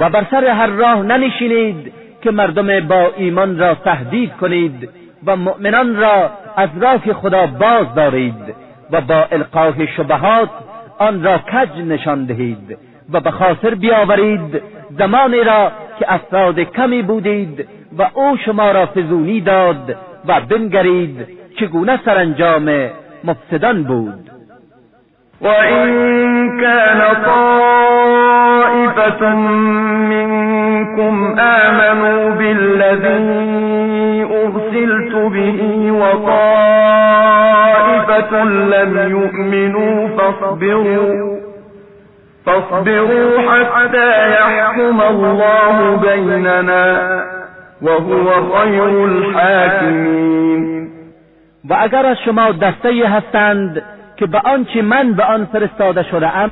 و بر سر هر راه ننشینید که مردم با ایمان را تهدید کنید و مؤمنان را از راه خدا باز دارید و با القاه شبهات آن را کج نشان دهید و به خاطر بیاورید زمانی را که افراد کمی بودید و او شما را فزونی داد و بنگرید چگونه سرانجام مفسدان بود.
و این کان طائفة منكم آمنوا بالذي أرسلت به وطائفة لم يؤمنوا فاصبروا فاصبروا حتى يحكم الله بيننا وهو خير الحاكمين.
و اگر از شما دسته هستند که به آنچه من به آن فرستاده شده ام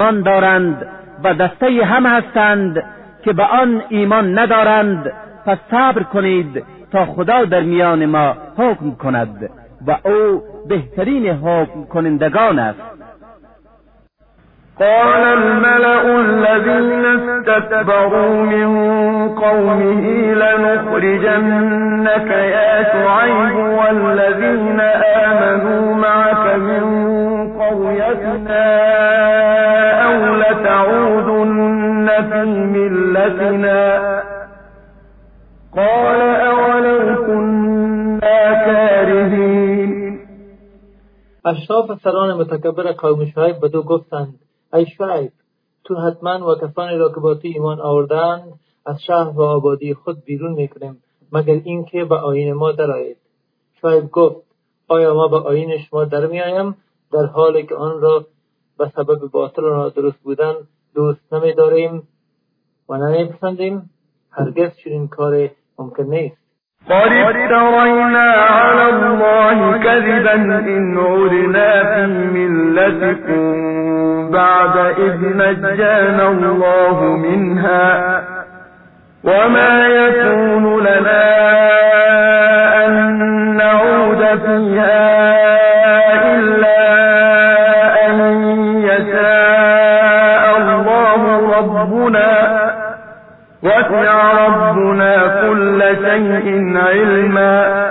آن دارند و دسته هم هستند که به آن ایمان ندارند پس صبر کنید تا خدا در میان ما حکم کند و او بهترین حکم کنندگان است.
قال الملأ الذين استكبروا من قومه لنخرجنك يا شعيب والذين آمنوا معك من قريتنا لتعودن في ملتنا. قال أولو كنا كارهين.
اشراف سران متکبر قوم شعیب به دو گفتند ای شعیب تو حتما و کسانی را که با تو ایمان آوردند از شهر و آبادی خود بیرون می‌کنیم مگر اینکه به آین ما درآیید. شعیب گفت آیا ما به آین شما در میآیم در حالی که آن را به سبب باطل را درست بودن دوست نمیداریم و نمیپسندیم. هرگز چنین کار ممکن نیست.
قد افترينا على الله كذبا إن عدنا في ملتكم بعد إذ نجانا الله منها وما يكون لنا أن نعود فيها وسع ربنا كل شيء علما.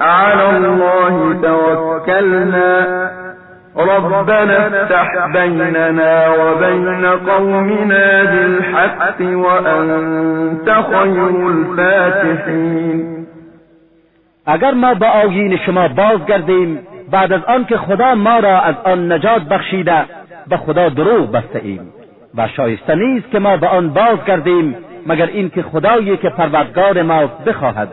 على الله توكلنا. ربنا افتح بيننا وبين قومنا بالحق وأنت خير الفاتحين.
اگر ما با آیین شما بازگردیم بعد از آن که خدا ما را از آن نجات بخشیده به خدا دروغ بسته ایم و شایسته نیست که ما به آن بازگردیم. مگر اینکه خدایی که پروردگار ما بخواهد.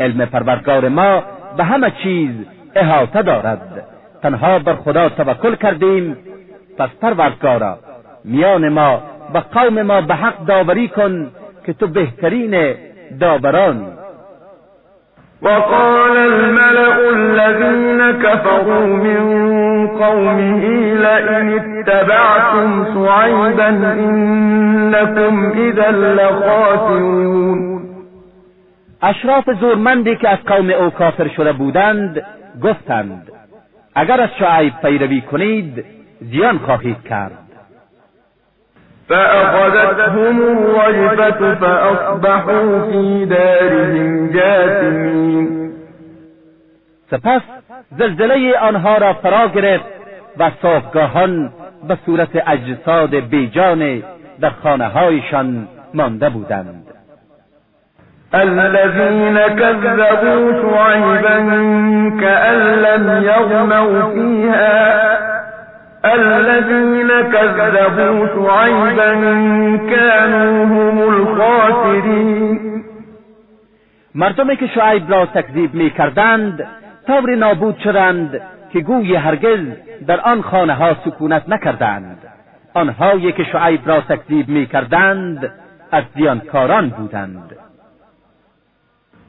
علم پروردگار ما به همه چیز احاطه دارد. تنها بر خدا توکل کردیم پس پروردگارا میان ما و قوم ما به حق داوری کن که تو بهترین داورانی
وقال الملأ الذين كفروا من قومه لئن اتبعتم شعيبا إنكم إذا لخاسرون.
اشراف زورمندی که از قوم او کافر شده بودند گفتند اگر از شعیب پیروی کنید زیان خواهید کرد.
فأخذتهم الرجفة فأصبحوا في دارهم جاثمين.
سپس زلزله آنها را فرا گرفت و صافگاهان به صورت اجساد بیجان در خانه هایشان مانده بودند.
الذين كذبوا شعيبا كأن لم يغنوا فيها. الذين كذبوا شعيبا كانوا هم الخاسرين.
مردمی که شعیب را تکذیب می کردند طوری نابود شدند که گوی هرگز در آن خانه ها سکونت نکردند. آنهایی که شعیب را تکذیب می کردند از زیانکاران بودند.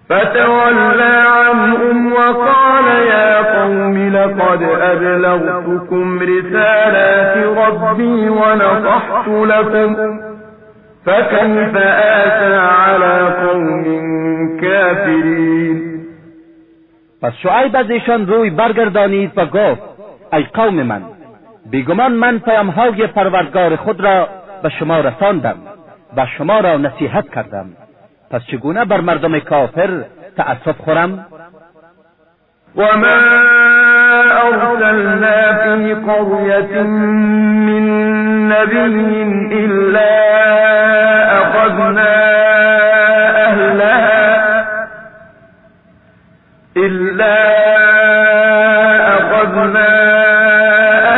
فتولى عنهم وقال يا قوم لقد أبلغتكم رسالات ربي ونصحت لكم. فكيف آسى على قوم كافرين؟
پس شعیب از ایشان روی برگردانید و گفت ای قوم من بیگمان من پیامهای پروردگار خود را به شما رساندم و شما را نصیحت کردم. پس چگونه بر مردم کافر تأسف خورم؟
وما أرسلنا في قرية من نبي إلا أخذنا إلا أخذنا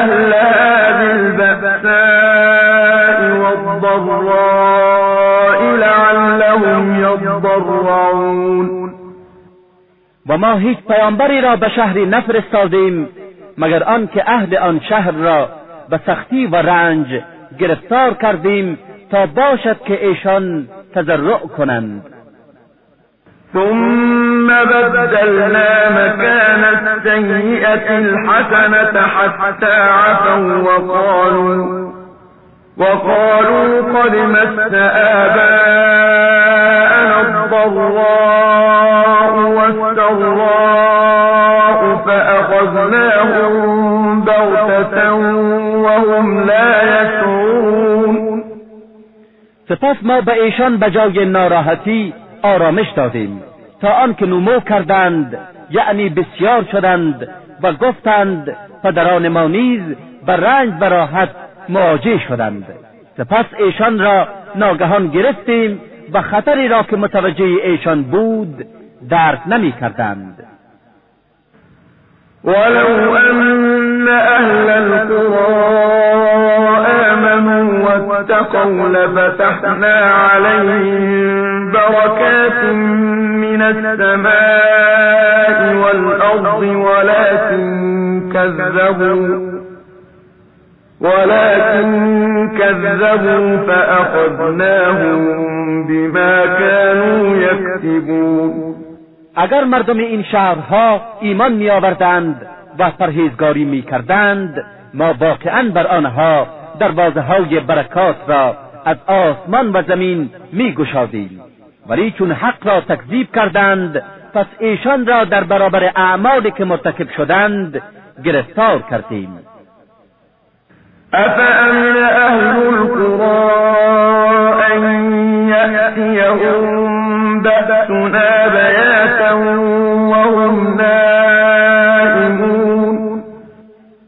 أهلها بالبأساء والضراء لعلهم يضرعون.
و ما هیچ پیامبری را به شهری نفرستادیم مگر آنکه اهل آن شهر را به سختی و رنج گرفتار کردیم تا باشد که ایشان تضرع کنند.
ثم بدلنا مكان السيئة الحسنة حتى عفوا وقالوا وقالوا قد مس آباءنا الضراء والسراء فأخذناهم بغتة وهم لا يشعرون.
سپس ما به ایشان به جای ناراحتی آرامش دادیم. تا آنکه نمو کردند یعنی بسیار شدند و گفتند پدران ما نیز به رنج و راحت مواجه شدند. سپس ایشان را ناگهان گرفتیم و خطری را که متوجه ایشان بود درک نمی کردند.
ولو أن أهل القرى آمنوا واتقوا لفتحنا عليهم بركات من السماء والأرض ولكن كذبوا. ولكن كذبوا فأخذناهم بما كانوا يكسبون.
اگر مردم این شهرها ایمان می آوردند و پرهیزگاری می کردند ما واقعا بر آنها دروازه های برکات را از آسمان و زمین می گشادیم ولی چون حق را تکذیب کردند پس ایشان را در برابر اعمالی که مرتکب شدند گرفتار کردیم.
أفأمن أهل القرى أن يأتيهم بأسنا بياتا وهم نائمون؟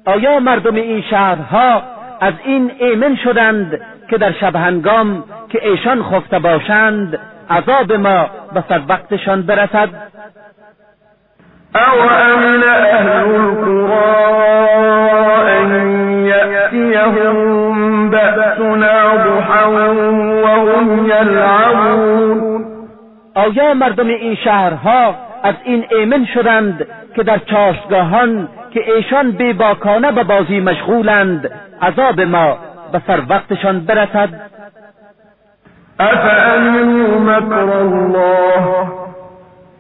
آیا مردم این شهرها از این ایمن شدند که در شب هنگام که ایشان خفته باشند عذاب ما به سر وقتشان برسد.
أو أمن أهل القرى أن يأتيهم بأسنا ضحى وهم يلعبون
آیا مردم این شهرها از این ایمن شدند که در چاشتگاهان که ایشان بیباکانه به بازی مشغولند عذاب ما به سر وقتشان برسد؟
افامنوا مکر الله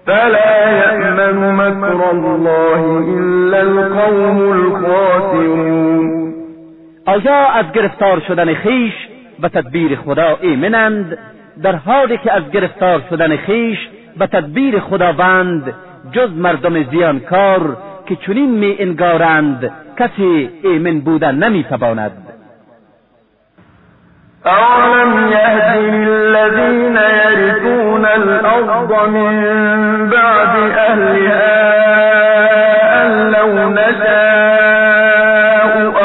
فلا یأمن مکر الله الا القوم الخاسرون
آیا از گرفتار شدن خیش به تدبیر خدا ایمنند در حالی که از گرفتار شدن خیش به تدبیر خداوند جز مردم زیانکار که چنین می انگارند کسی ایمن بودن نمی تواند.
أولم يهد للذين يرثون الأرض من بعد أهلها أن لو نشاء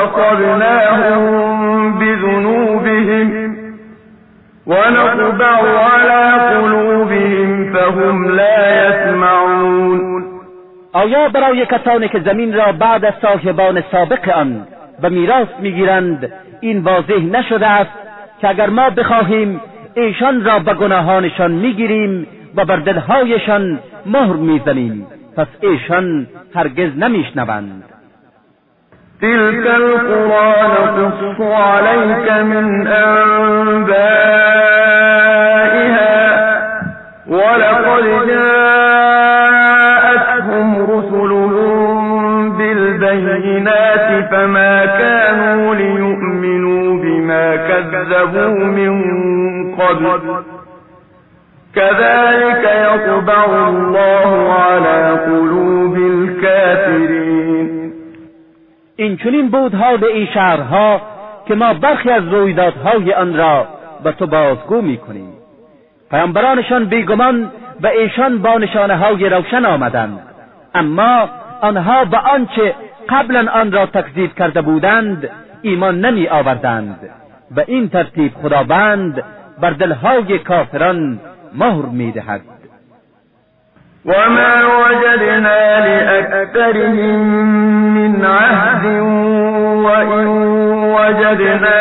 أصبناهم بذنوبهم ونطبع على قلوبهم فهم لا يسمعون
آیا برای کسانی که زمین را بعد از صاحبان سابق آن به میراث میگیرند این واضح نشده است که اگر ما بخواهیم ایشان را به گناهانشان می‌گیریم و بر دلهایشان مهر می‌زنیم پس ایشان هرگز نمیشنوند.
تلك القرى نقص عليك من أنبائها ولقد جاءتهم كذبوا من قبل. كذلك يطبع الله على قلوب الكافرين.
این چنین بود حال این شهرها که ما برخی از رویدادهای آن را به تو بازگو می‌کنیم. پیامبرانشان بیگمان به ایشان با نشانه های روشن آمدند. اما آنها به آنچه قبلا آن را تکذیب کرده بودند ایمان نمی آوردند به این ترتیب خداوند بر دلهای کافران مهر می‌دهد.
وما وجدنا لأكثرهم من عهد وإن وجدنا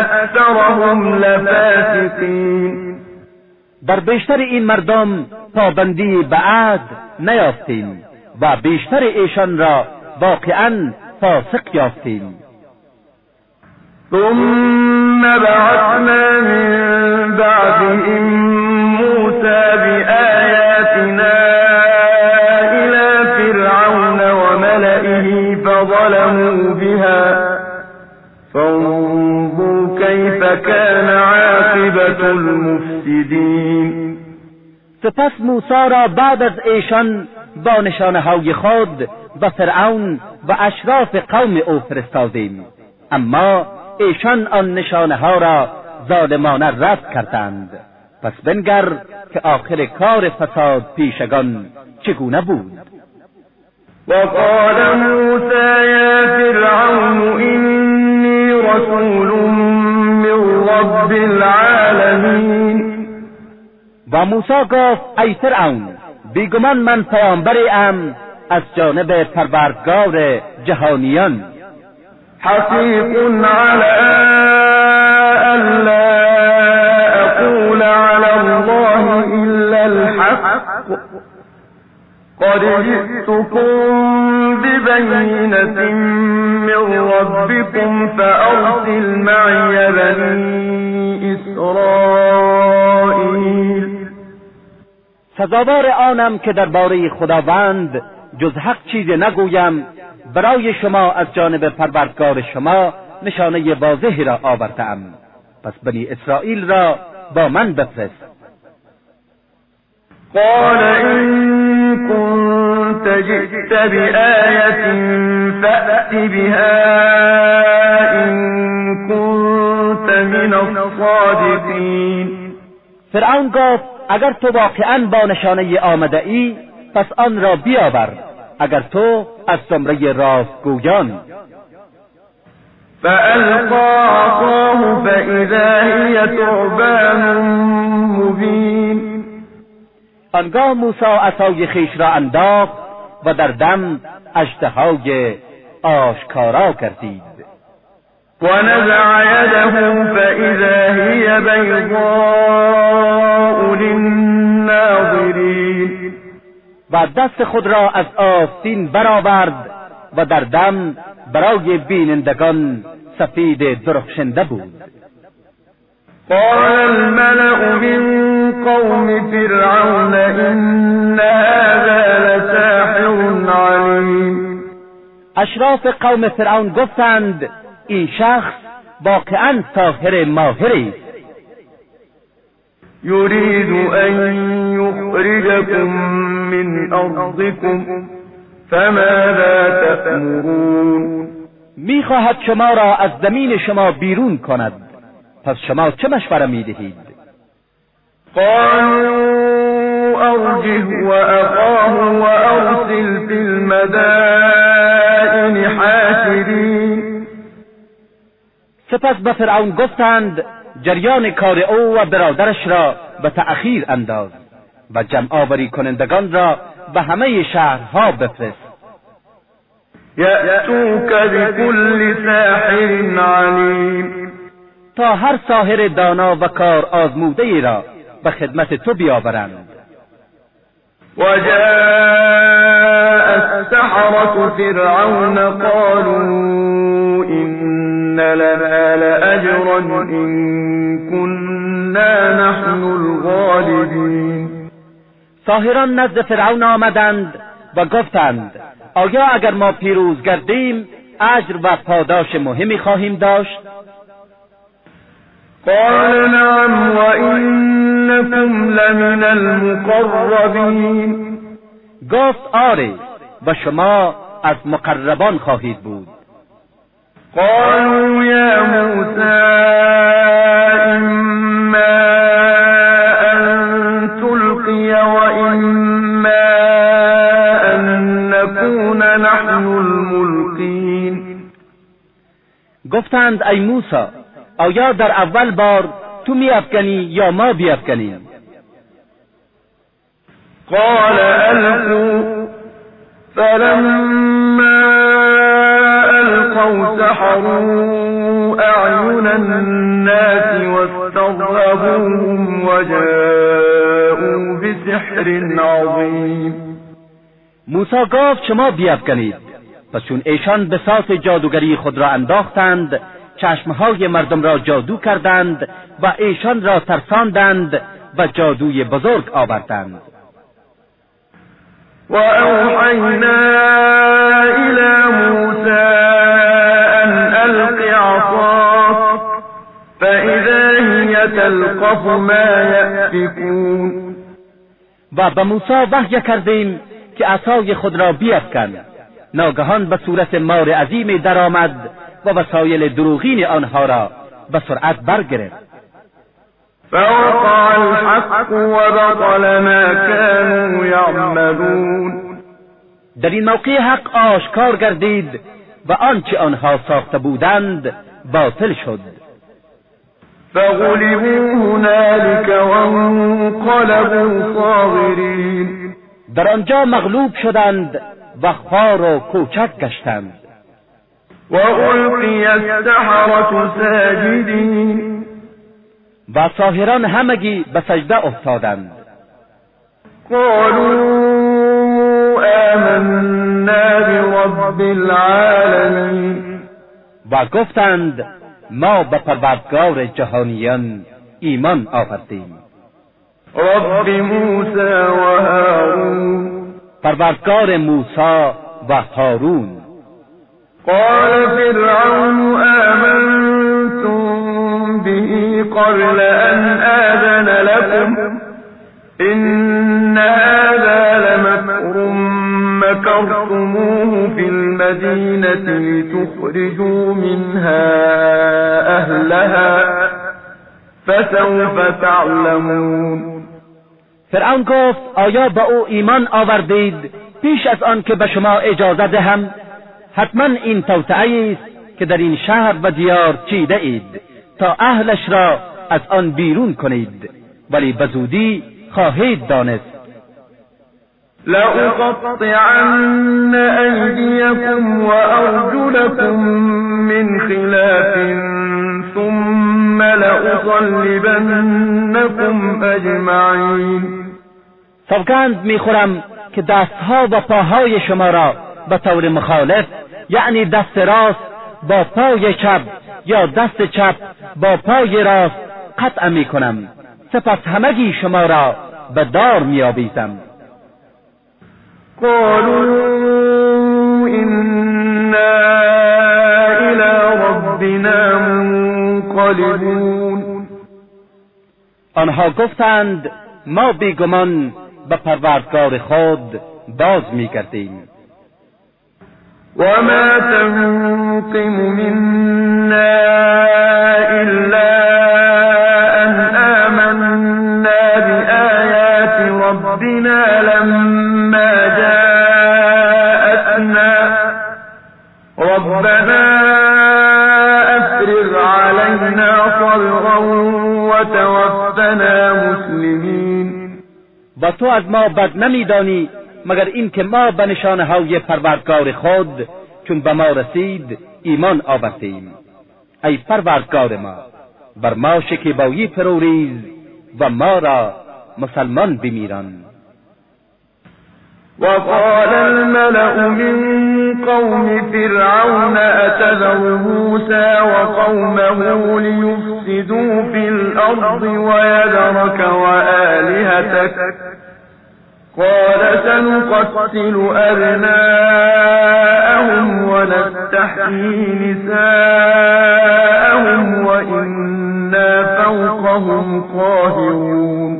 أكثرهم لفاسقين.
در بیشتر این مردم پابندی به عهد نیافتیم و بیشتر ایشان را واقعا فاسق یافتیم.
ثم بعثنا من بعدهم موسى بآياتنا إلى فرعون وملئه فظلموا بها. فانظر كيف كان عاقبة المفسدين.
سپس موسی را بعد از ایشان با نشانه های خود به فرعون و اشراف قوم أو فرستادیم. اما ایشان آن نشانه ها را ظالمانه رد کردند. پس بنگر که آخر کار فساد پیشگان چگونه بود؟
وقال موسى يا فرعون إني رسول من رب العالمين.
و موسی گفت ای فرعون بیگمان من پیامبری ام از جانب پروردگار جهانیان.
حقيق على ألا أقول على الله إلا الحق. قد جئتكم ببينة من ربكم فأرسل معي بني إسرائيل.
سزاوار آنم که درباره خداوند جز حق چیزی نگویم برای شما از جانب پروردگار شما نشانه واضحی را آوردم پس بنی اسرائیل را با من بفرست.
قال إن كنت جئت بآية فأت بها إن كنت من الصادقين.
فرعون گفت اگر تو واقعا با نشانه آمده ای پس آن را بیاور. اگر تو از زمره راستگویان.
فألقى عصاه فإذا هي ثعبان مبين.
آنگاه موسی عصای خیش را انداخت و در دم اژدهای آشکارا کردید.
ونزع يده فإذا هي بيضاء للناظرين.
و دست خود را از آستین برآورد و در دم برای بینندگان سفید درخشنده بود.
قال الملأ من قوم فرعون إن هذا لساحر عليم.
اشراف قوم فرعون گفتند این شخص واقعا ساحر ماهری است.
يريد أن يخرجكم من أرضكم فماذا تأمرون؟
می‌خواهد شما را از زمین شما بیرون کند. پس شما چه مشوره می‌دهید؟
قالوا أرجه وأخاه وأرسل في المدائن حاشرين.
سپس به فرعون گفتند جریان کار او و برادرش را به تأخیر انداز. و جمع آوری کنندگان را به همه شهرها بفرست.
يأتوك بكل ساحر عليم
تا هر ساحر دانا و کار آزموده ای را به خدمت تو بیاورند.
وجاء السحرة فرعون قالوا إن لنا لأجرا إن كنا نحن الغالبين.
ساحران نزد فرعون آمدند و گفتند آیا اگر ما پیروز گردیم اجر و پاداش مهمی خواهیم داشت؟
قال نعم وإنكم لمن المقربين
گفت آره و شما از مقربان خواهید بود.
قالوا يا موسى
گفتند ای موسی آیا در اول بار تو میافکنی یا ما بیافکنیم؟
قال ألقوا فلما ألقوا سحروا أعين الناس واسترهبوهم وجاءوا بسحر عظيم.
موسی گفت شما بیافکنید. پس چون ایشان به ساس جادوگری خود را انداختند چشمهای مردم را جادو کردند و ایشان را ترساندند و جادوی بزرگ آوردند.
وأوحينا إلى موسى أن ألق عصاك فإذا هي تلقف ما يأفكون
و به موسی وحی کردیم که عصای خود را بیافکن ناگهان به صورت مار عظیمی درآمد و وسایل دروغین آنها را به سرعت برگرفت.
فوقع الحق وبطل ما كانوا يعملون.
در این موقع حق آشکار گردید و آنچه آنها ساخته بودند باطل شد.
فغلبوا هنالك وانقلبوا صاغرين
در آنجا مغلوب شدند و خوار و کوچک گشتند.
السحرة ساجدين
و ساهران همگی به سجده افتادند.
قالوا آمنا برب العالمين
و گفتند ما به پروردگار جهانیان ایمان آوردیم.
رب موسى وهارون
پروردگار موسی و هارون.
قال فرعون آمنتم به قبل أن آذن لكم؟ إن هذا لمكر مكرتموه في المدينة لتخرجوا منها أهلها فسوف تعلمون.
فرعون گفت آیا به او ایمان آوردید؟ پیش از آن که به شما اجازه دهم حتما این توطعه است که در این شهر و دیار چیده اید تا اهلش را از آن بیرون کنید. ولی به زودی خواهید دانست
لأقطعن أيديكم وأرجلكم من خلاف ثم لأصلبنكم أجمعين.
سوگند می‌خورم که دستها و پاهای شما را به طور مخالف یعنی دست راست با پای چپ یا دست چپ با پای راست قطع می کنم سپس همگی شما را به دار می آویزم
قالوا إنا إلى ربنا منقلبون.
آنها گفتند ما بیگمان به پروردگار خود باز میگردیم.
وما تنقم منا إلا أن آمنا بآيات ربنا لما علينا صبرا وتوفنا مسلمين.
و تو از ما بد نمیدانی مگر اینکه ما به نشانه های پروردگار خود چون به ما رسید ایمان آوردیم. ای پروردگار ما بر ما شکیبایی فروریز و ما را مسلمان بمیران.
وقال الملأ من قوم فرعون أتذر موسى وقومه ليفسدوا في الأرض ويذرك وآلهتك. قال سنقتل أبناءهم ونستحيي نساءهم وإنا فوقهم قاهرون.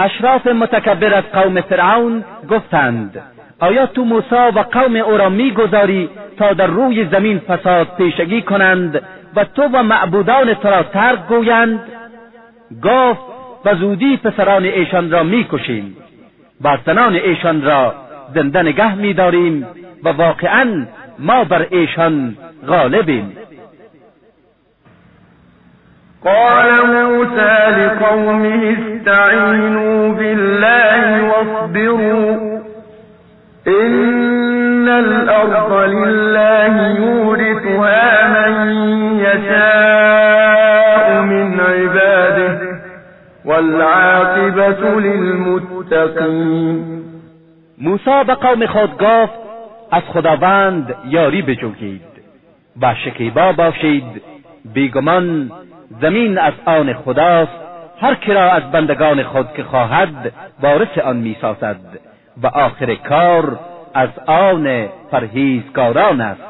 أشراف متکبر از قوم فرعون گفتند آیا تو موسی و قوم او را می‌گذاری تا در روی زمین فساد پیشگی کنند و تو و معبودان تو را ترک گویند. گفت و زودی پسران ایشان را می‌کشیم. و ایشان را زنده نگه میداریم و واقعا ما بر ایشان غالبیم.
قال موسى لقومه استعينوا بالله واصبروا. إن الأرض لله يورثها من يشاء من عباده والعاقبة للمتقين
موسی به خود گفت از خداوند یاری بجویید. و شکیبا باشید بیگمان زمین از آن خداست هر کرا از بندگان خود که خواهد وارث آن می‌سازد. و آخر کار از آن پرهیزکاران است.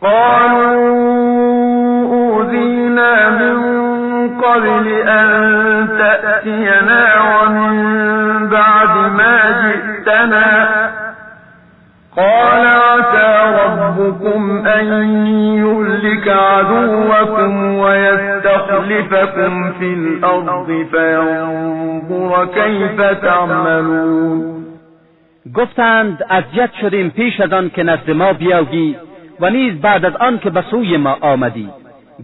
قالوا أوذينا من قبل أن تأتينا ومن بعد ما جئتنا قال عسى ربكم أن يهلك عدوكم ويستخلفكم في الأرض فينظر كيف تعملون.
گفتند اذیت شدیم پیش از آن که نزد ما بیایی و نیز بعد از آن که به سوی ما آمدی.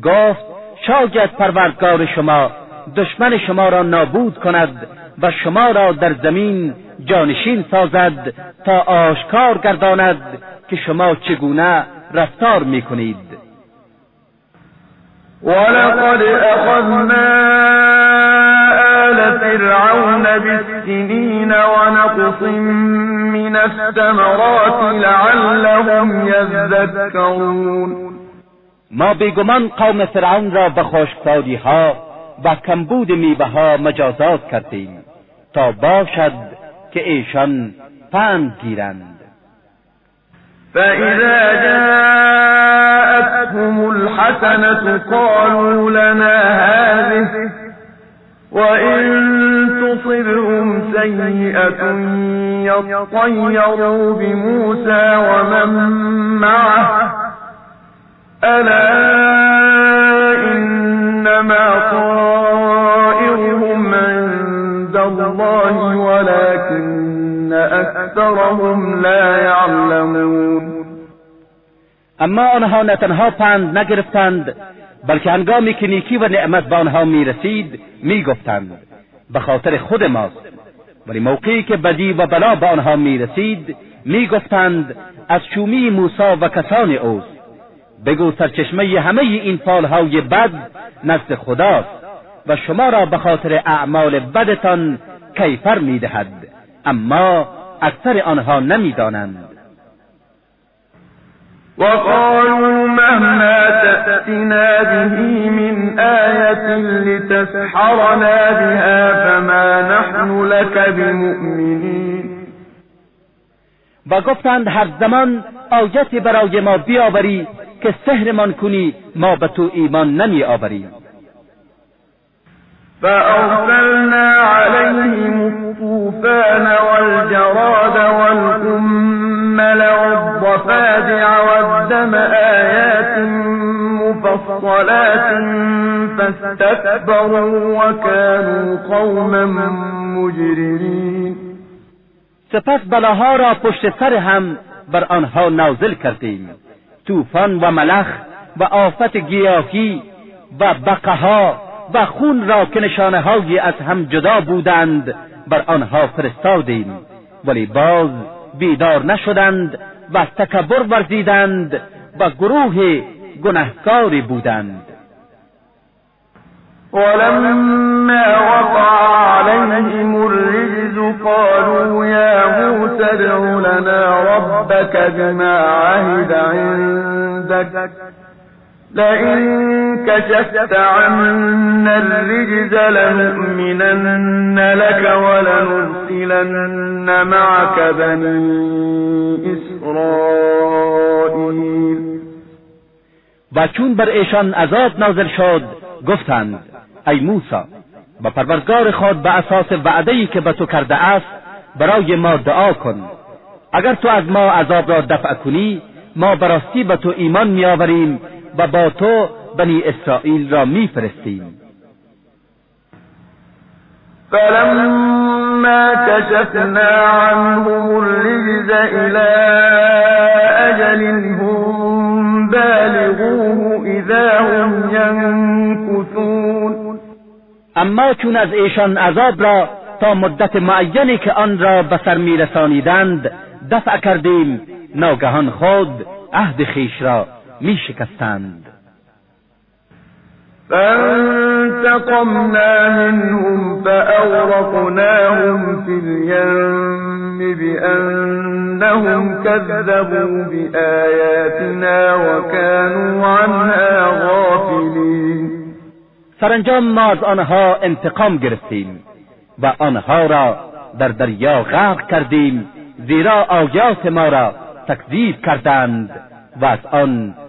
گفت شاید پروردگار شما دشمن شما را نابود کند و شما را در زمین جانشین سازد تا آشکار گرداند که شما چگونه رفتار می‌کنید.
ولقد أخذنا آل فرعون بالسنين ونقص من الثمرات لعلهم يذكرون.
ما بیگمان قوم فرعون را به خشکسالی ها و کمبود میوه ها مجازات کردیم. تا باشد که ایشان پند گیرند.
فإذا جاءتهم الحسنة قالوا لنا هذه وإن تصبهم سيئة يطيروا بموسى ومن معه ألا إنما عند الله ولكن أكثرهم لا يعلمون.
اما آنها نه تنها پند نگرفتند بلکه هنگامی که نیکی و نعمت به آنها می‌رسید می‌گفتند. به خاطر خود ماست. ولی موقعی که بدی و بلا به آنها می‌رسید می‌گفتند از شومی موسی و کسان اوست. بگو سرچشمه همه این فالهای بد نزد خداست و شما را به خاطر اعمال بدتان کیفر می‌دهد اما اکثر آنها نمی‌دانند.
وقالوا مهما تأتنا به من آية لتسحرنا بها فما نحن لك بمؤمنین
و گفتند هر زمان آیتی برای ما بیاوری که سهرمان کنی ما به تو ایمان نمی آوریم
فأرسلنا عليهم الطوفان والجراد والقمل والضفادع والدم آيات مفصلات فاستكبروا وكانوا قوما مجرمين.
سپس بلاها را پشت سر هم بر آنها نازل کردیم. طوفان و ملخ و آفت گیاهی و بقها و خون را که نشانه هایی از هم جدا بودند بر آنها فرستادیم. ولی باز بیدار نشدند و تکبر ورزیدند و گروه گنهکاری بودند.
ولما وقع عليهم الرجز قالوا يا موسى لنا ربك بما عهد عندك. لئن كشفت عنا الرجز لنؤمنن لك ولنرسلن معك بني اسرائیل
و چون بر ایشان عذاب نازل شد گفتند ای موسی با پروردگار خود به اساس وعده‌ای که به تو کرده است برای ما دعا کن. اگر تو از ما عذاب را دفع کنی ما براستی به تو ایمان میآوریم و با تو بنی اسرائیل را میفرستیم.
فلما كشفنا عنهم الرجز إلى أجل هم بالغوه إذا هم ينكثون.
اما چون از ایشان عذاب را تا مدت معینی که آن را به سر میرسانیدند دفع کردیم ناگهان خود عهد خیش را می شکستند
فانتقمنا منهم فأغرقناهم في اليم بأنهم كذبوا بآياتنا وكانوا عنها غافلين.
سرانجام ما از آنها انتقام گرفتیم و آنها را در دریا غرق کردیم زیرا آیات ما را تکذیب کردند و از آن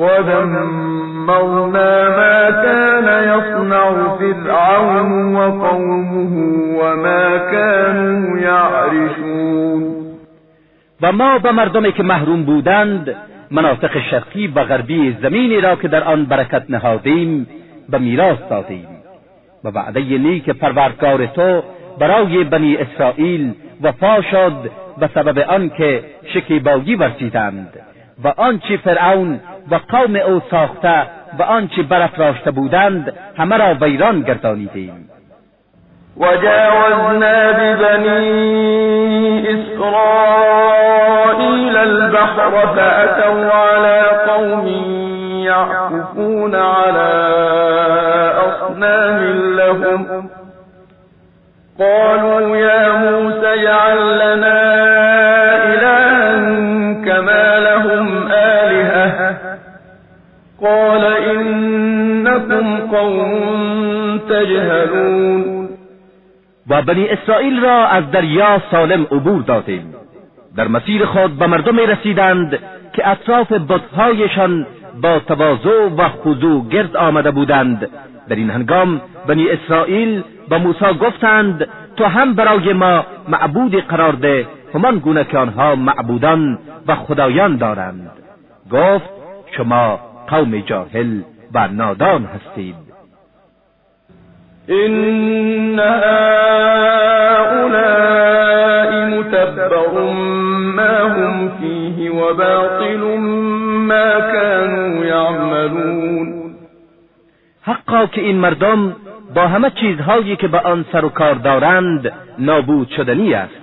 ودمرنا ما كان يصنع فرعون وقومه وما كانوا يعرشون
و ما به مردمی که محروم بودند مناطق شرقی و غربی زمینی را که در آن برکت نهادیم به میراث دادیم. و وعده نیک پروردگار تو برای بنی اسرائیل وفا شد به سبب آنکه شکیبایی ورزیدند. و آنچه فرعون و قوم او ساخته و آنچه برافراشته بودند همه را ویران گردانیدیم.
وجاوزنا ببني إسرائيل البحر فأتوا على قوم يعكفون على أصنام لهم. قالوا يا موسى اجعل لنا قال إنكم قوم تجهلون.
و بنی اسرائیل را از دریا سالم عبور دادیم. در مسیر خود به مردمی رسیدند که اطراف بتهایشان با تواضع و خضوع گرد آمده بودند. در این هنگام بنی اسرائیل به موسی گفتند تو هم برای ما معبودی قرار ده همان گونه که آنها معبودان و خدایان دارند. گفت شما قوم جاهل و نادان هستید
إن هؤلاء متبر ما هم فيه وباطل ما كانوا يعملون.
حقا که این مردم با همه چیزهایی که به آن سر و کار دارند نابود شدنی است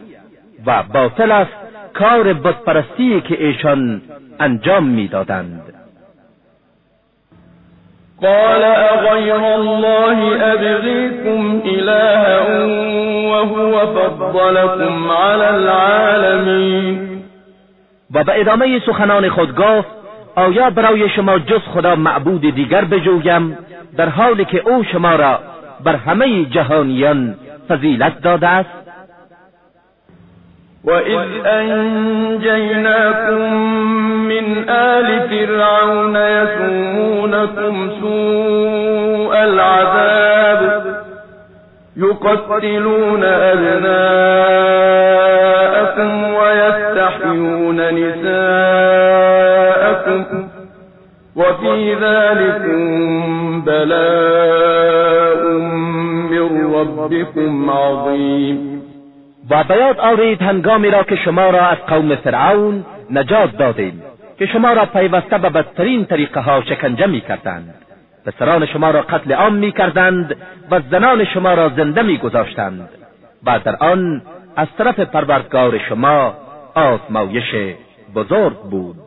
و باطل است کار بتپرستی که ایشان انجام می‌دادند.
قال اغیر الله ابغیكم الها وهو فضلكم على العالمین
و به ادامه سخنان خود گفت آیا برای شما جز خدا معبود دیگر بجویم در حالی که او شما را بر همه جهانیان فضیلت داده است؟
وَإِذْ أَنْجَيْنَاكُمْ مِنْ آلِ فِرْعَوْنَ يَسُومُونَكُمْ سُوءَ الْعَذَابِ يُقَتِّلُونَ أَبْنَاءَكُمْ وَيَسْتَحْيُونَ نِسَاءَكُمْ وَفِي ذَلِكُمْ بَلَاءٌ مِّن رَّبِّكُمْ عَظِيمٌ
و بیاد آورید هنگامی را که شما را از قوم فرعون نجات دادیم که شما را پیوسته به بدترین طریقه ها شکنجه می کردند پسران شما را قتل عام می کردند و زنان شما را زنده می گذاشتند و در آن از طرف پروردگار شما آزمایش بزرگ بود.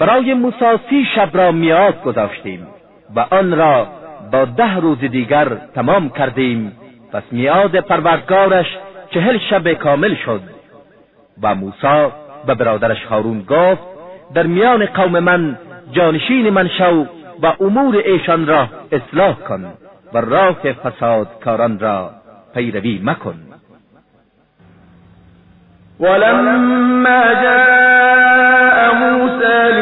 برای موسی سی شب را میاد گذاشتیم و آن را با ده روز دیگر تمام کردیم. پس میاد پروردگارش چهل شب کامل شد و موسی به برادرش هارون گفت در میان قوم من جانشین من شو و امور ایشان را اصلاح کن و راه فساد کاران را پیروی مکن.
ولما جاء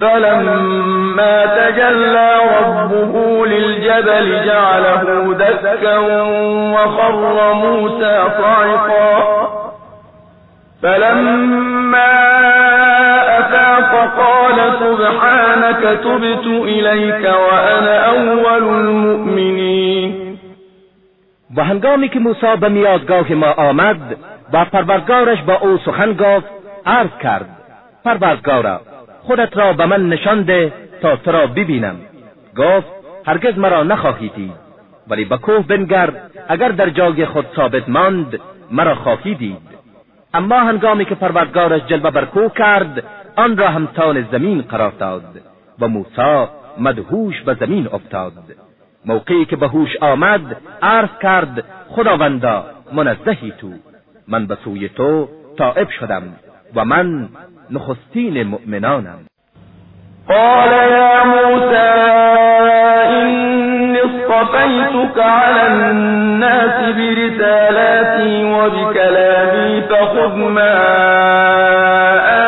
فلما تجلى ربه للجبل جعله دكا وخر موسى صعقا. فلما أفاق قال سبحانك تبت إليك وأنا أول المؤمنين.
و هنگامی که موسی به میادگاه ما آمد و پروردگارش با او سخن گفت عرض کرد پروردگارا خودت را به من نشان ده تا تو را ببینم. گفت هرگز مرا نخواهی دید ولی به کوه بنگر اگر در جای خود ثابت ماند مرا خواهی دید. اما هنگامی که پروردگارش جلوه بر کوه کرد آن را همتان زمین قرار داد. و موسی مدهوش به زمین افتاد. موقعی که به هوش آمد عرض کرد خداوندا منزهی تو. من به سوی تو تائب شدم. و من نخستین مؤمنانم.
قال یا موسى إني اصطفيتك على الناس برسالاتي وبكلامي فخذ ما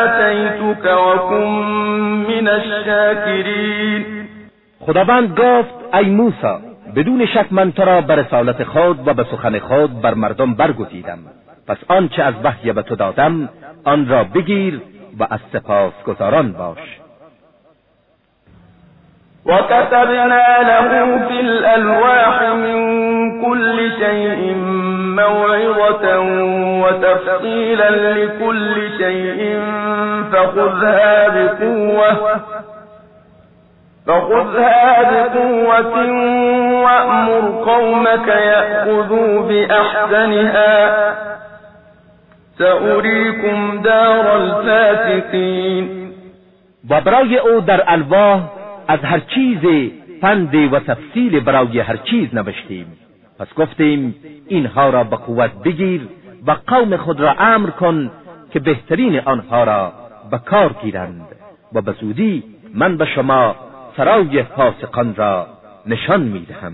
آتيتك وكن من الشاكرين.
خداوند گفت ای موسی بدون شک من تو را به رسالت خود و به سخن خود بر مردم برگزیدم. پس آنچه از وحی به تو دادم آن را بگیر و از سپاسگزاران باش.
وكتبنا له في الألواح من كل شيء موعظة وتفصيلا لكل شيء فخذها بقوة فخذها بقوة وأمر قومك يأخذوا بأحسنها سأريكم دار الفاسقين.
و برای او در الواح از هر چیز پند و تفصیل برای هر چیز نوشتیم. پس گفتیم اینها را به قوت بگیر و قوم خود را امر کن که بهترین آنها را به کار گیرند و به زودی من به شما سرای فاسقان را نشان می‌دهم.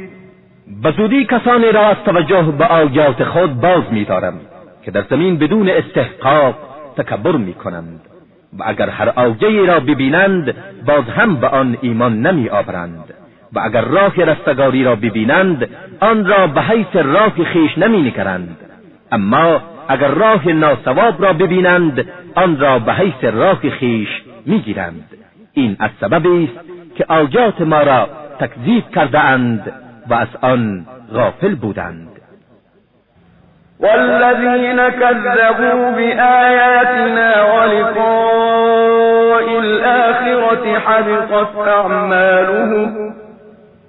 به زودی کسانی را از توجه به آیات خود باز می‌دارم که در زمین بدون استحقاق تکبر می‌کنند و اگر هر آیه را ببینند باز هم به آن ایمان نمی آورند و اگر راه رستگاری را ببینند آن را به حیث راه خیش نمی اما اگر راه ناسواب را ببینند آن را به حیث راه خیش می‌گیرند. این از سببی است که آیات ما را تکذیب کرده اند و از آن غافل بودند.
والذين كذبوا بآياتنا ولقاء الآخرة حبطت أعمالهم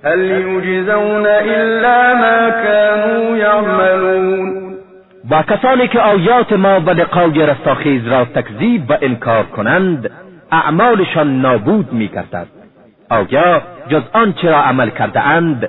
هل يجزون إلا ما كانوا يعملون.
و کسانی که آیات ما و لقای رستاخیز را تکذیب و انکار کنند اعمالشان نابود می گردد آیا جز آنچه را عمل کرده اند؟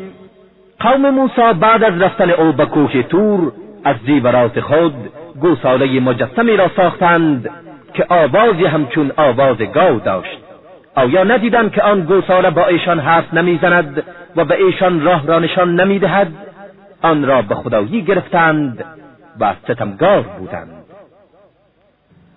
قوم موسی بعد از رفتن او به کوه تور از زیورات خود گوساله مجسمی را ساختند که آوازی همچون آواز گاو داشت. آیا ندیدند که آن گوساله با ایشان حرف نمی‌زند و به ایشان راه را نشان نمی‌دهد. آن را به خدایی گرفتند و ستمگار بودند.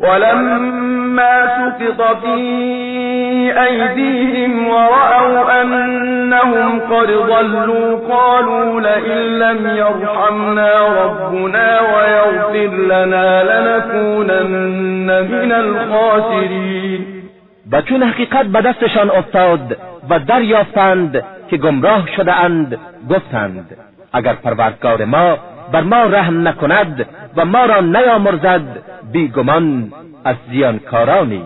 ولما سقط في أيديهم ورأوا أنهم قد ضلوا قالوا لئن لم يرحمنا ربنا ويغفر لنا لنكونن من الخاسرين.
و چون حقیقت به دستشان افتاد و دریافتند که گمراه شده اند گفتند اگر پروردگار ما بر ما رحم نکند و ما را نیامرزد بیگمان از زیانکارانی.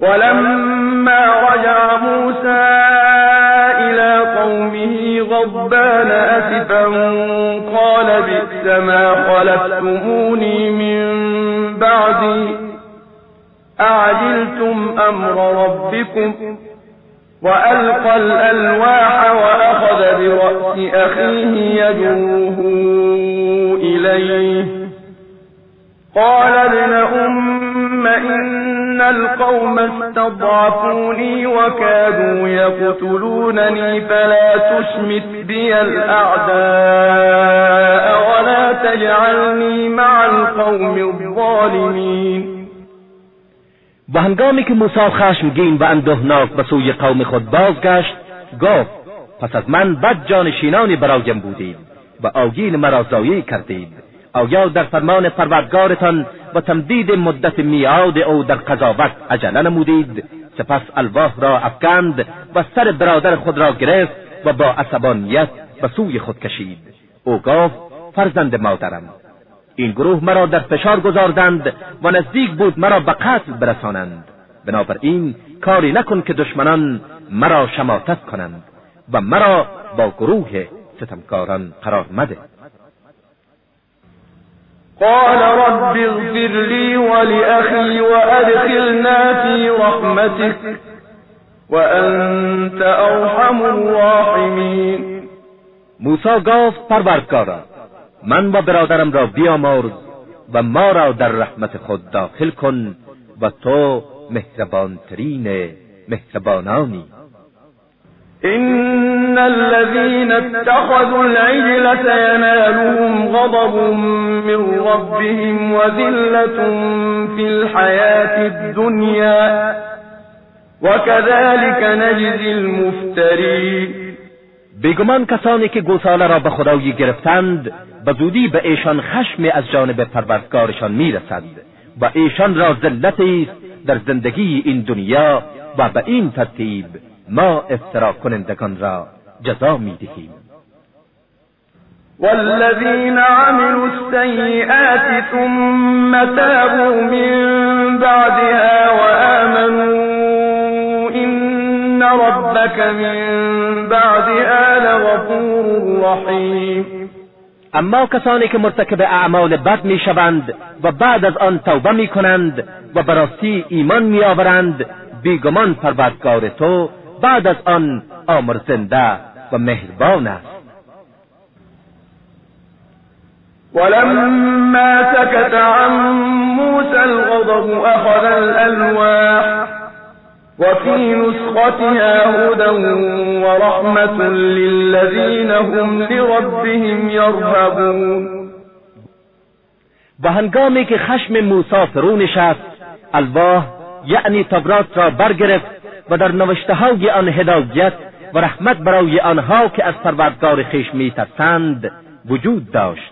ولما رجع موسى إلى قومه غضبان أسفا قال بئس ما خلفتموني من بعدي. أعجلتم أمر ربكم؟ وألقى الألواح وأخذ برأس أخيه يجره إليه. قال ابن أم إن القوم استضعفوني وكادوا يقتلونني فلا تشمت بي الأعداء ولا تجعلني مع القوم الظالمين.
و هنگامی که موسی خشمگین و اندهناک به سوی قوم خود بازگشت گفت پس از من بد جانشینانی برایم بودید و آگین مرا ضایع کردید. آیا در فرمان پروردگارتان و تمدید مدت میعاد او در قضاوت عجله نمودید؟ سپس الواح را افکند و سر برادر خود را گرفت و با عصبانیت به سوی خود کشید. او گفت فرزند مادرم این گروه مرا در فشار گذاردند و نزدیک بود مرا به قتل برسانند. بنابراین کاری نکن که دشمنان مرا شماتت کنند و مرا با گروه ستمکاران قرار مده.
قال رب اغفر لي ولأخي وأدخلنا في رحمتك وأنت أرحم الراحمين.
موسی گفت پروردگارا من و برادرم را بیامرز و ما را در رحمت خود داخل کن و تو مهربانترین مهربانانی.
إن الذين اتخذوا العجل سينالهم غضب من ربهم وذلة في الحياة الدنيا وكذلك نجزي المفترين.
بیگمان کسانی که گوساله را به خدایی گرفتند به زودی به ایشان خشم از جانب پروردگارشان می‌رسد و ایشان را ذلتی است در زندگی این دنیا و به این ترتیب ما افترا کنندگان را جزا می‌دهیم.
والذين عملوا السيئات ثم تابوا من بعدها وآمنوا إن ربك من بعدها لغفور رحيم
اما کسانی که مرتکب اعمال بد می‌شوند و بعد از آن توبه می‌کنند و براستی ایمان میآورند بیگمان پروردگار تو بعد از آن آمرزنده و مهربان است.
ولما سكت عن موسى الغضب أخذ الألواح وفي نسختها هدى ورحمة للذين هم لربهم يرهبون.
و هنگامی که خشم موسی فرو نشست الواح یعنی تورات را برگرفت و در نوشته های آن هدایت و رحمت برای آنها که از پروردگار خویش میترسند وجود داشت.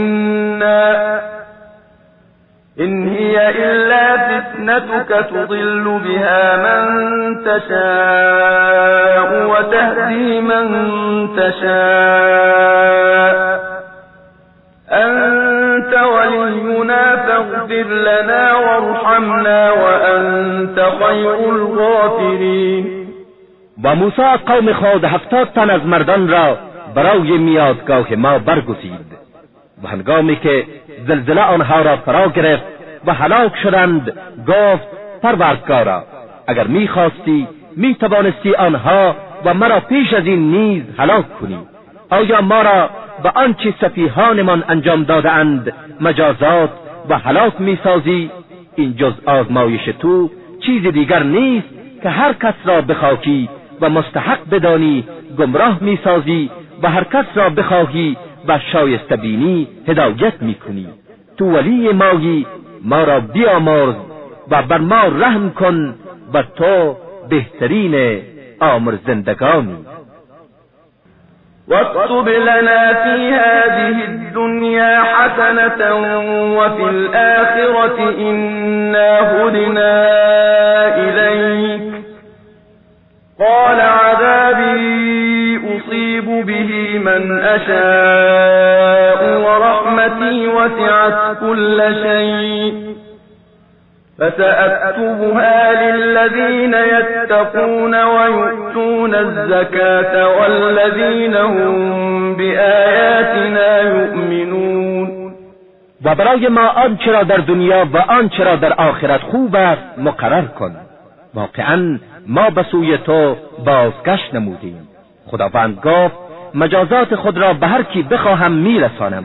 هي إلا فتنتك تضل بها من تشاء وتهدي من تشاء. أنت ولينا فاغفر لنا وارحمنا وأنت خير الغافرين.
و موسی قوم خود هفتاد تن از مردان را برای میادگاه ما برگزید. و هنگامی که زلزله آنها را فرا گرفت و هلاک شدند گفت پروردگارا اگر می‌خواستی می‌توانستی آنها و مرا پیش از این نیز هلاک کنی. آیا ما را به آنچه سفیهانمان انجام دادهاند مجازات و هلاک می‌سازی؟ این جز آزمایش تو چیز دیگر نیست که هر کس را بخواهی و مستحق بدانی گمراه می‌سازی و هر کس را بخواهی و شایسته بینی هدایت می‌کنی. تو ولی مایی ما را بیامرز و بر ما رحم کن و تو بهترین آمرزندگانی
واكتب لنا في هذه الدنيا حسنة وفي الآخرة إنا هدنا إليك قال عذابي أصيب به من أشاء ورحمتي وسعت كل شيء. فسأكتبها للذين يتقون ويؤتون الزكاة والذين هم بآياتنا يؤمنون.
و برای ما آنچه را در دنیا و آنچه را در آخرت خوب است مقرر کن. واقعا ما به سوی تو بازگشت نمودیم. خداوند گفت مجازات خود را به هر کی بخواهم میرسانم.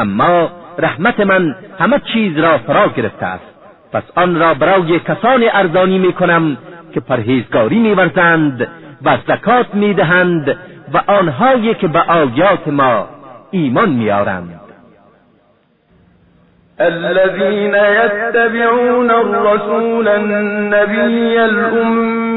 اما رحمت من همه چیز را فرا گرفته است. پس آن را برای کسانی ارزانی می کنم که پرهیزگاری میورزند و زکات می‌دهند و آنهایی که به آیات ما ایمان میارند
الذين يتبعون الرسول النبي الأمي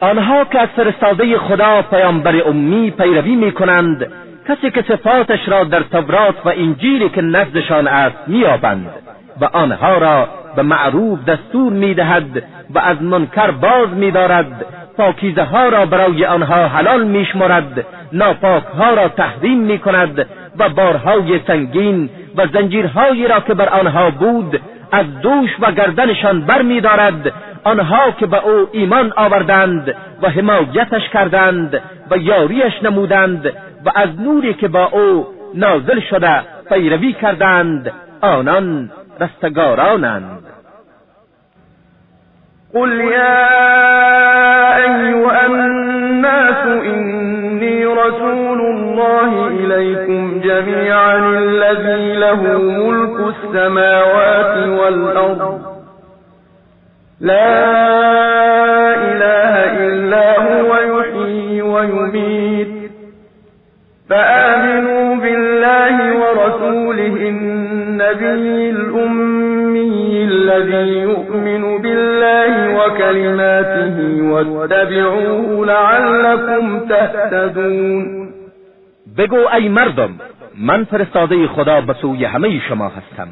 آنها که از فرستاده خدا پیامبر امی پیروی می کنند کسی که صفاتش را در تورات و انجیلی که نزدشان است مییابند و آنها را به معروف دستور می‌دهد و از منکر باز میدارد پاکیزه ها را برای آنها حلال میشمرد ناپاک ها را تحریم می کند و بارهای سنگین و زنجیرهایی را که بر آنها بود از دوش و گردنشان بر می آنها که به او ایمان آوردند و حمایتش کردند و یاریش نمودند و از نوری که با او نازل شده پیروی کردند آنان رستگارانند.
قل یا ایها الناس اینی رسول الله إليكم جميعا الذي له ملك السماوات والأرض. لا إله إلا هو يحيي ويميت. فآمنوا بالله ورسوله النبي الأمي الذي يؤمن بالله وكلماته واتبعوه لعلكم تهتدون.
بگو ای مردم من فرستاده خدا به سوی همه شما هستم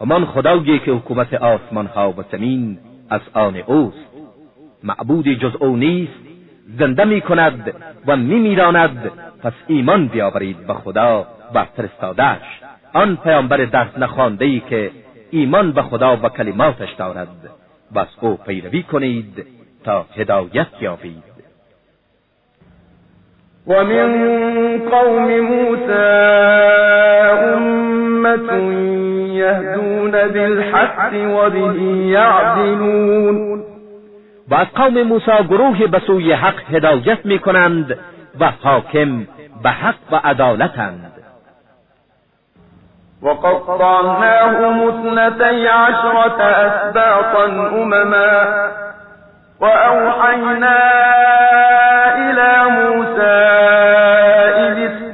و من خدایی که حکومت آسمان ها و زمین از آن اوست. معبودی جز او نیست. زنده می کند و می میراند پس ایمان بیاورید به خدا و فرستادش آن پیامبر دست نخوانده ای که ایمان به خدا و کلماتش دارد. و از او پیروی کنید تا هدایت یابید.
ومن قوم موسى أمة يهدون بالحق وبه يعدلون.
و از قوم موسی گروه به سوی حق هدایت می کنند و حاکم به حق و عدالتند.
وقطعناهم اثنتي عشرة أسباطا أمما وأوحينا إلى موسى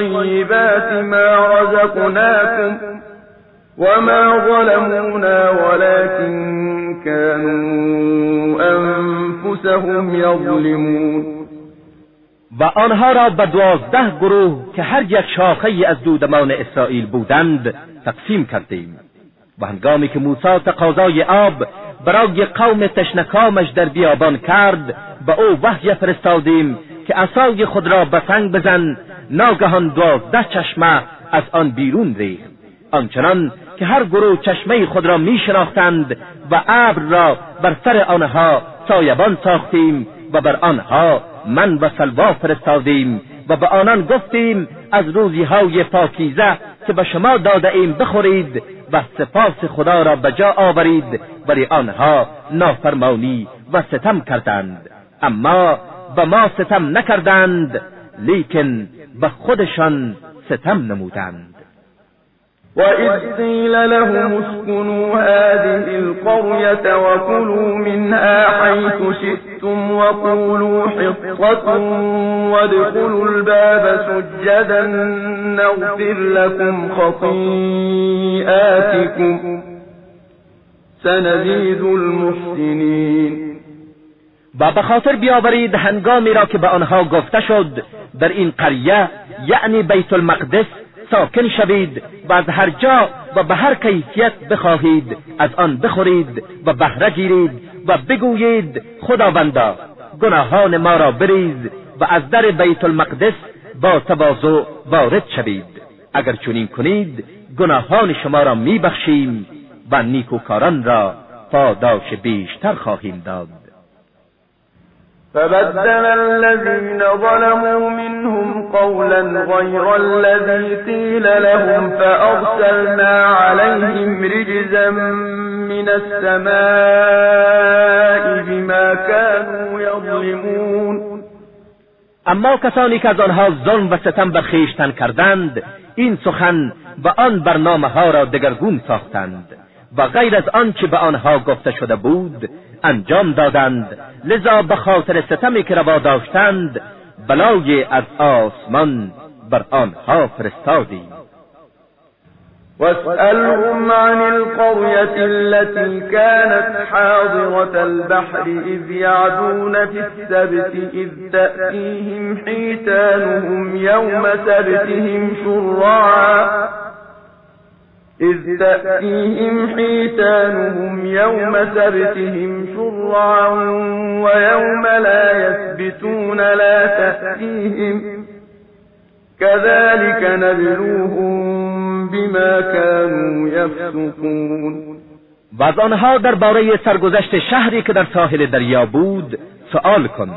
طيبات ما رزقناكم وما ظلمونا ولكن كانوا أنفسهم يظلمون.
و آنها را به دوازده گروه که هر یک شاخه از دودمان اسرائیل بودند تقسیم کردیم. و هنگامی که موسی تقاضای آب برای قوم تشنکامش در بیابان کرد به او وحی فرستادیم که عصای خود را به سنگ بزن ناگهان دوازده چشمه از آن بیرون ریخت. آنچنان که هر گروه چشمه خود را می شناختند و ابر را بر سر آنها سایبان ساختیم و بر آنها من و سلوا فرستادیم و به آنان گفتیم از روزی های پاکیزه که به شما داده ایم بخورید و سپاس خدا را به جا آورید ولی آنها نافرمانی و ستم کردند. اما به ما ستم نکردند لیکن به خودشان ستم نمودند.
وإذ قيل لهم اسكنوا هذه القرية وكلوا منها حيث شئتم وقولوا حطة وادخلوا الباب سجدا نغفر لكم خطيئاتكم سنزيد المحسنين.
و به خاطر بیاورید هنگامی را که به آنها گفته شد در این قریه یعنی بیت المقدس ساکن شوید و از هر جا و به هر کیفیت بخواهید از آن بخورید و بهره گیرید و بگویید خداوندا گناهان ما را بریز و از در بیت المقدس با تواضع وارد شوید. اگر چنین کنید گناهان شما را میبخشیم و نیکوکاران را پاداش بیشتر خواهیم داد.
فبدل الذين ظلموا منهم قولا غير الذي قيل لهم فأرسلنا عليهم رجزا من السماء بما كانوا يظلمون.
اما کسانی که از آنها ظلم و ستم بر خویشتن کردند این سخن و آن برنامه ها را دگرگون ساختند و غیر از آنچه به آنها گفته شده بود انجام دادند. لذا به خاطر ستمی که روا داشتند بلای از آسمان بر آنها فرستادیم.
واسألهم عن القرية التي كانت حاضرة البحر إذ يعدون في السبت إذ تأتيهم حيتانهم يوم سبتهم شرعا إذ تأتيهم حيتانهم يوم سبتهم شرعا ويوم لا يثبتون لا تأتيهم كذلك نبلوهم بما كانوا يفسقون.
و از آنها درباره سرگذشت شهری که در ساحل دریا بود سؤال کن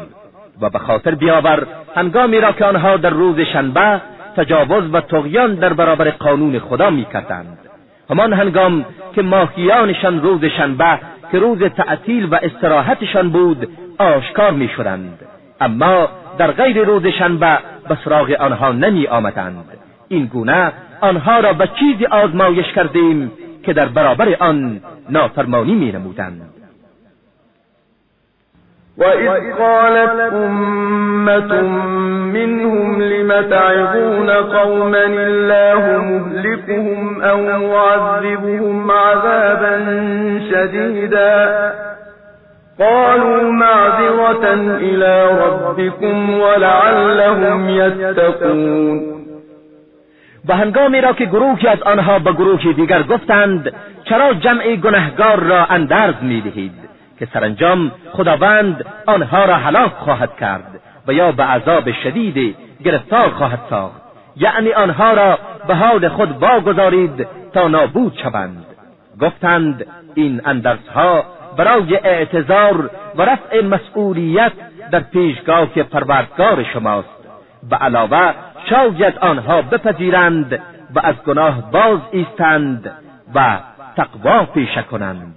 و به خاطر بیاور هنگامی را که آنها در روز شنبه تجاوز و تغیان در برابر قانون خدا می‌کردند. همان هنگام که ماهیانشان روز شنبه که روز تعطیل و استراحتشان بود آشکار می شدند. اما در غیر روز شنبه به سراغ آنها نمی آمدند این گونه آنها را به چیزی آزمایش کردیم که در برابر آن نافرمانی می نمودند
وإذ قالت أمة منهم لم تعظون قوما الله مهلكهم أو معذبهم عذابا شديدا قالوا معذرة إلى ربكم ولعلهم يتقون
و هنگامی را که گروهی از آنها به گروهی دیگر گفتند چرا جمع گنهگار را اندرز میدهید؟ که سرانجام خداوند آنها را هلاک خواهد کرد و یا به عذاب شدید گرفتار خواهد ساخت. یعنی آنها را به حال خود واگذارید تا نابود شوند. گفتند این اندرزها برای اعتذار و رفع مسئولیت در پیشگاه پروردگار شماست. و علاوه شاید آنها بپذیرند و از گناه باز ایستند و تقوا پیشه کنند.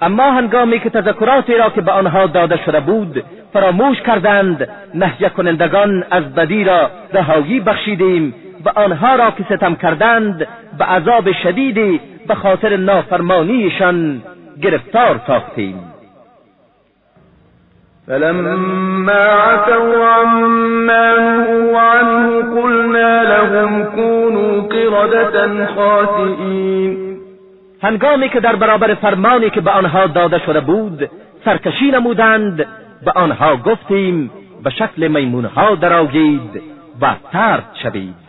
اما هنگامی که تذکراتی را که به آنها داده شده بود فراموش کردند نهی کنندگان از بدی را رهایی بخشیدیم و آنها را که ستم کردند به عذاب شدیدی به خاطر نافرمانیشان گرفتار ساختیم.
فلما عتوا عما نهوا عنه قلنا لهم كونوا قردة خاسئین
هنگامی که در برابر فرمانی که به آنها داده شده بود سرکشی نمودند به آنها گفتیم به شکل میمونها درآیید و ترد شوید.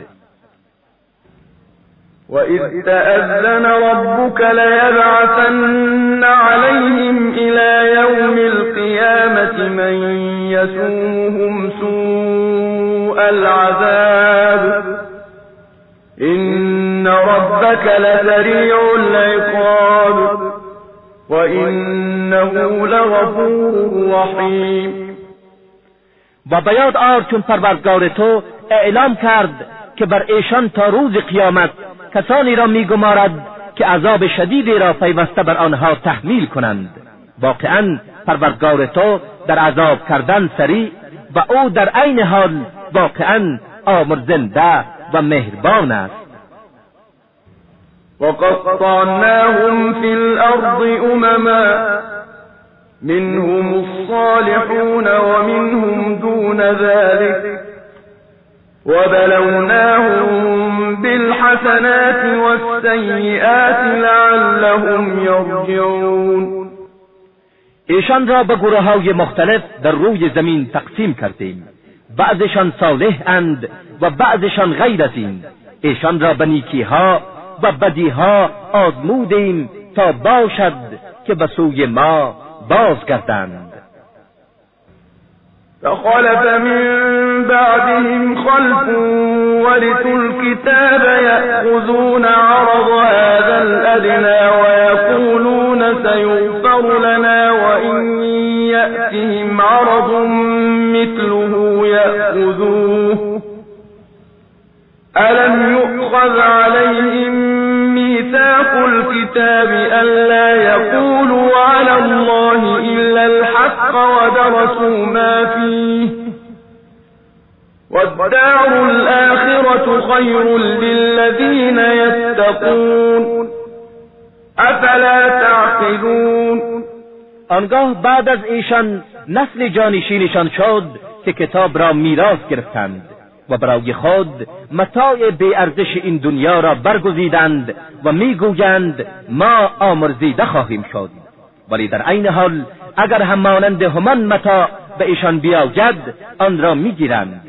وإذ تأذن ربك ليبعثن عليهم إلى يوم القيامة من يسومهم سوء العذاب. ربك لسريع العقاب وإنه لغفور رحیم
و بیاد آر چون پروردگار تو اعلام کرد که بر ایشان تا روز قیامت کسانی را میگمارد که عذاب شدیدی را پیوسته بر آنها تحمیل کنند. واقعا پروردگار تو در عذاب کردن سریع و او در عین حال واقعا آمرزنده و مهربان است.
وقطعناهم في الأرض أمما. منهم الصالحون ومنهم دون ذلك. وبلوناهم بالحسنات والسيئات لعلهم يرجعون.
ایشان را به گروه های مختلف در روی زمین تقسیم کردیم. بعضشان صالح اند و بعضشان غیر از این ایشان را به نیکی ها و بدی ها آزمودیم تا باشد که به سوی ما بازگردند.
فخلف من بعدهم خلف ورثوا الكتاب يأخذون عرض هذا الأدنى ويقولون سيغفر لنا وإن يأتهم عرض مثله يأخذوه. ألم يؤخذ عليهم ميثاق الكتاب ألا يقولوا على الله إلا الحق ودرسوا ما فيه. والدار الآخرة خير للذين يتقون. أفلا تعقلون؟
آنگاه بعد از ایشان نسل جانشینشان شد که کتاب را میراث گرفتند. و برای خود متاع بی ارزش این دنیا را برگزیدند و می‌گویند ما آمرزیده خواهیم شد. ولی در عین حال اگر هم مانند همان متاع به ایشان بیاید آن را می‌گیرند.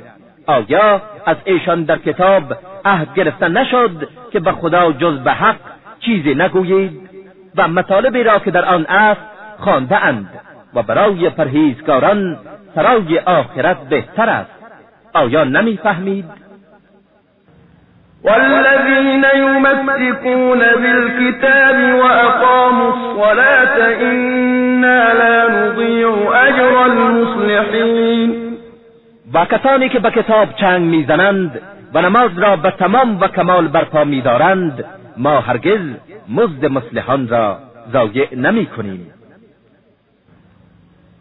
آیا از ایشان در کتاب عهد گرفته نشد که به خدا جز به حق چیزی نگویید؟ و مطالبی را که در آن است خوانده اند و برای پرهیزگاران سرای آخرت بهتر است. آیا نمی‌فهمید؟
والذين يمسكون بالكتاب وأقاموا الصلاة إنا لا نضيع أجر المصلحين
و کسانی که به کتاب چنگ می‌زنند و نماز را به تمام و کمال برپا میدارند ما هرگز مزد مصلحان را ضایع نمی کنیم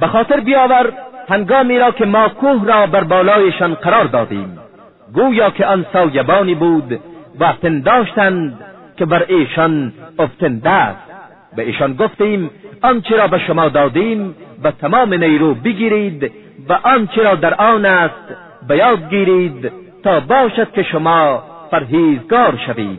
به خاطر بیاور هنگامی را که ما کوه را بر بالایشان قرار دادیم. گویا که آن سایبانی بود و پنداشتند که بر ایشان افتنده است به ایشان گفتیم آنچه را به شما دادیم به تمام نیرو بگیرید و آنچه را در آن است به یاد گیرید تا باشد که شما پرهیزگار شوید.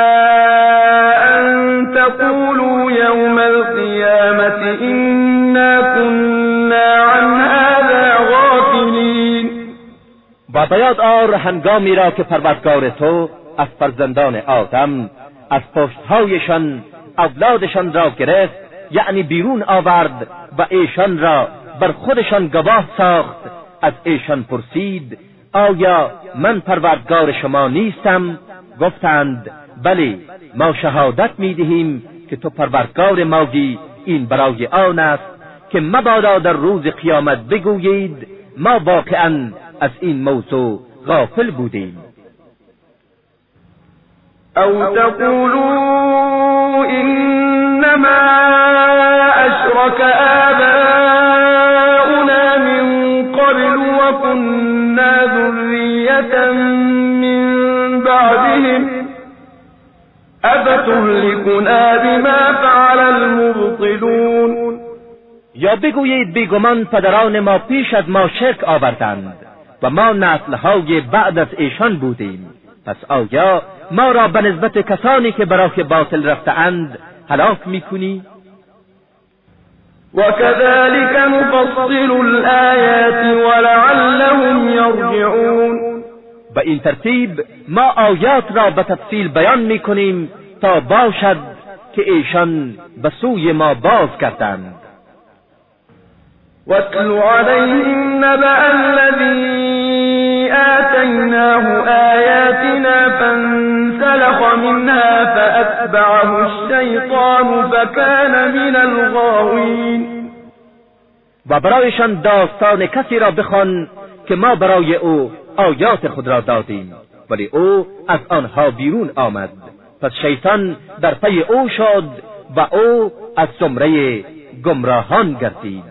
و بیاد آر هنگامی را که پروردگار تو از فرزندان آدم از پشتهایشان اولادشان را گرفت یعنی بیرون آورد و ایشان را بر خودشان گواه ساخت از ایشان پرسید آیا من پروردگار شما نیستم؟ گفتند بله ما شهادت می‌دهیم که تو پروردگار ماگی این برای آن است که مبادا در روز قیامت بگویید ما واقعا از این موضوع غافل بودیم.
أو تقولوا إنما أشرك آباؤنا من قبل وكنا ذرية من بعدهم أفتهلكنا بما فعل المبطلون.
یا بگویید بیگمان پدران ما پیش از ما شرک آوردند. و ما نسلهای بعد از ایشان بودیم. پس آیا ما را به نسبت کسانی که برای باطل رفتهاند هلاک می‌کنی؟
وكذلك نفصل الآيات ولعلهم يرجعون
به این ترتیب ما آیات را به تفصیل بیان می‌کنیم تا باشد که ایشان به سوی ما باز کردند.
واتل عليهم نبأ الذي آتيناه آياتنا فانسلخ منها فأتبعه الشيطان فكان من الغاوين.
و برایشان داستان کسی را بخوان که ما برای او آیات خود را دادیم ولی او از آنها بیرون آمد. پس شیطان در پی او شد و او از زمره گمراهان گردید.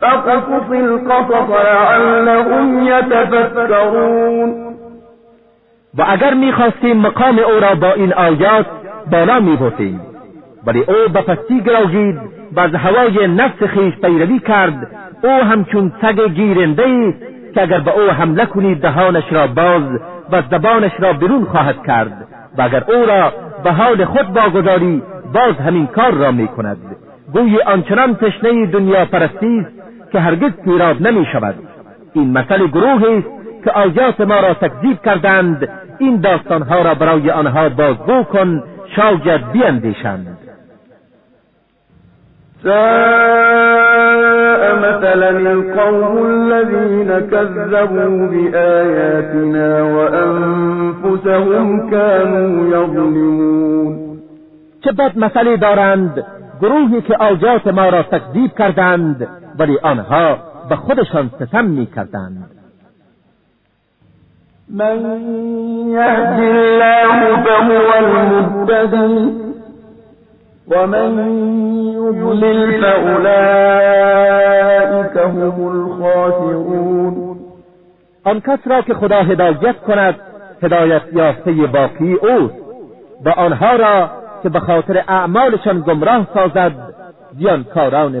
فقصص القصص لعلهم يتفكرون.
و اگر می‌خواستیم مقام او را با این آیات بالا میبردیم ولی او به پستی گراژید و از هوای نفس خیش پیروی کرد او همچون سگ گیرنده که اگر به او حمله کنید دهانش را باز و زبانش را برون خواهد کرد و اگر او را به حال خود واگذاری باز همین کار را می کند گوی آنچنان تشنه دنیا پرستی است که هرگز پیراد نمی شود این مثل گروهی است که آیات ما را تکذیب کردند این داستانها را برای آنها بازگو کن شاید بیندیشند.
ساء مثلا القوم الذين كذبوا بآياتنا وأنفسهم كانوا يظلمون.
چه بد مثلی دارند گروهی که آیات ما را تکذیب کردند ولی آنها به خودشان ستم می کردند
من يهد الله فهو المهتدي ومن يضلل فأولئك هم الخاسرون.
آن کس را که خدا هدایت کند هدایت یافته باقی اوست. و آنها را که به خاطر اعمالشان گمراه سازد زیانکاران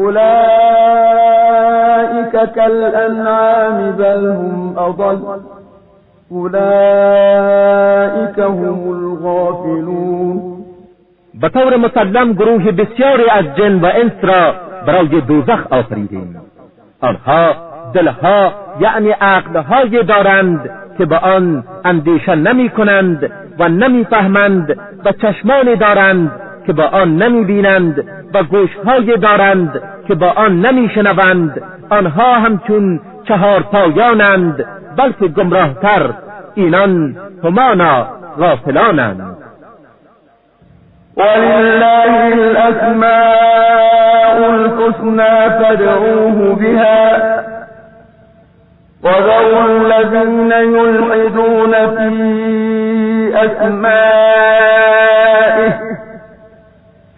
أولئك كالأنعام بل هم أضل. أولئك هم الغافلون.
به طور مسلم گروه بسیاری از جن و انس را برای دوزخ آفریدیم. آنها دلها یعنی عقلهایی دارند که به آن اندیشه نمی کنند و نمی فهمند و چشمانی دارند که با آن نمی بینند و گوشهای دارند که با آن نمی شنوند آنها همچون چهار پایانند بلکه گمراهتر. اینان همانا غافلانند.
ولله الأسماء الحسنى فادعوه بها. وذروا الذين يلحدون في أسمائه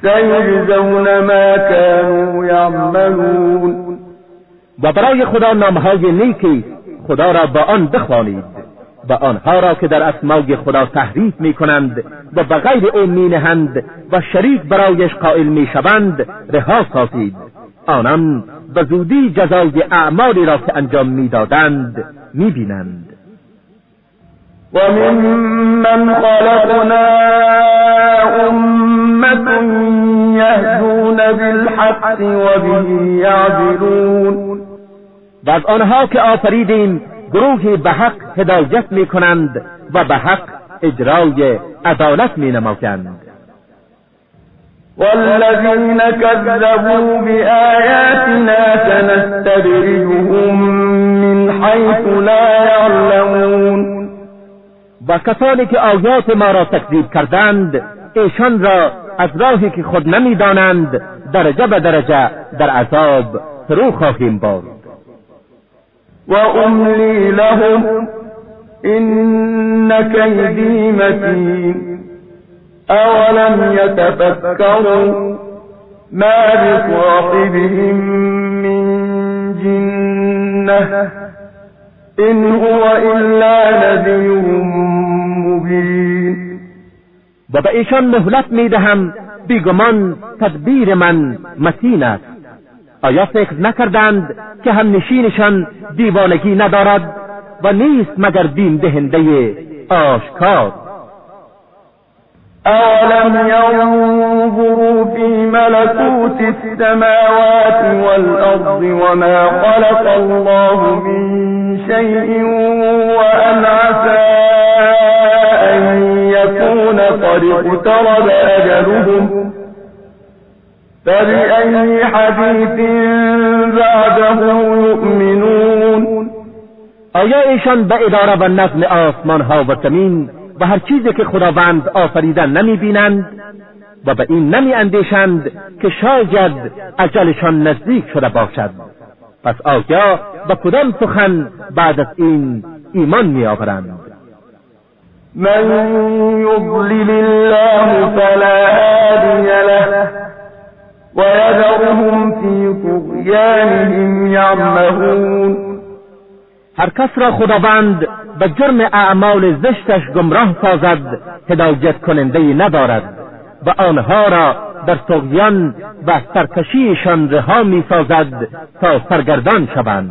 سيجزون ما كانوا يعملون
و برای خدا نامهای نیکی خدا را با آن بخوانید و آنها را که در اسمای خدا تحریف می کنند و به غیر او می نهند و شریک برایش قائل می شوند رها سازید. آنان به زودی جزای اعمالی را که انجام می‌دادند می‌بینند.
و من خلقنا امت یهدون بالحق و به یعدلون
و از آنها که آفریدیم گروهی به حق هدایت می کنند و به حق اجرای عدالت می نمایند
والذين كذبوا بآياتنا سنستدرجهم من حيث لا يعلمون
و کسانی که آیات ما را تکذیب کردند ایشان را از راهی که خود نمی‌دانند درجه به درجه در عذاب فرو خواهیم برد.
و املی لهم این کیدی متین اولم یتفکروا ما بصاحبهم من جنه این هو الا نذیر مبین
و به ایشان مهلت می‌دهم. بیگمان تدبیر من متین است. آیا فکر نکردند که هم نشینشان دیوانگی ندارد و نیست مگر دین دهنده آشکار؟
أولم ينظروا في ملكوت السماوات والأرض وما خلق الله من شيء وأن عسى أن يكون قد اقترب أجلهم فبأي حديث بعده يؤمنون
آیا ایشان به اداره و نظم آسمان ها و زمین و هر چیزی که خداوند آفریدن نمی بینند و به این نمی اندیشند که شاید اجلشان نزدیک شده باشد. پس آیا به کدام سخن بعد از این ایمان می آورند
من یضلل الله فلا هادی له ويذرهم في طغيانهم يعمهون.
هر کس را خداوند به جرم اعمال زشتش گمراه سازد هدایت کننده ندارد. و آنها را در تغیان و سرکشیشان رها می سازد تا سرگردان شوند.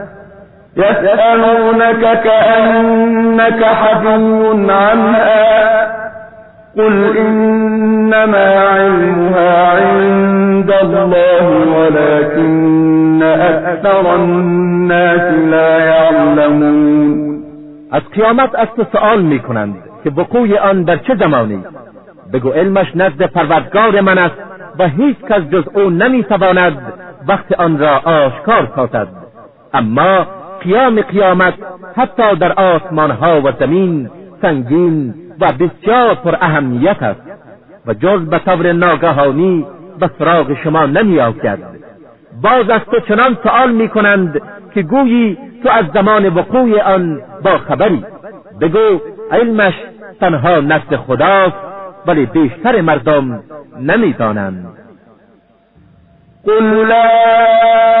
يسألونك كأنك حفي عنها قل إنما علمها عند الله ولكن أكثر الناس لا يعلمون.
از قیامت از تو سؤال می کنند که وقوع آن در چه زمانی؟ بگو علمش نزد پروردگار من است و هیچ کس جز او نمی‌تواند وقت آن را آشکار سازد. اما قیام قیامت حتی در آسمان ها و زمین سنگین و بسیار پر اهمیت است. و جز به طور ناگهانی به سراغ شما نمی آید. باز از تو چنان سؤال می کنند که گویی تو از زمان وقوع آن با خبری. بگو علمش تنها نزد خداست ولی بیشتر مردم نمی‌دانند
قل لا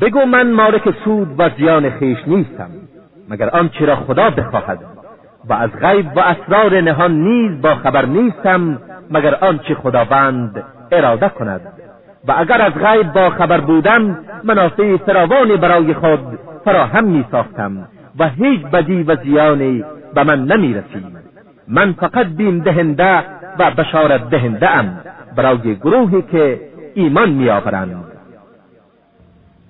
بگو من مالک سود و زیان خیش نیستم مگر آنچه را خدا بخواهد؟ و از غیب و اسرار نهان نیز با خبر نیستم مگر آنچه خداوند اراده کند؟ و اگر از غیب با خبر بودم منافع فراوانی برای خود فراهم می ساختم و هیچ بدی و زیانی به من نمی رسید من فقط بیم دهنده و بشارت دهنده ام برای گروهی که ایمان می آورند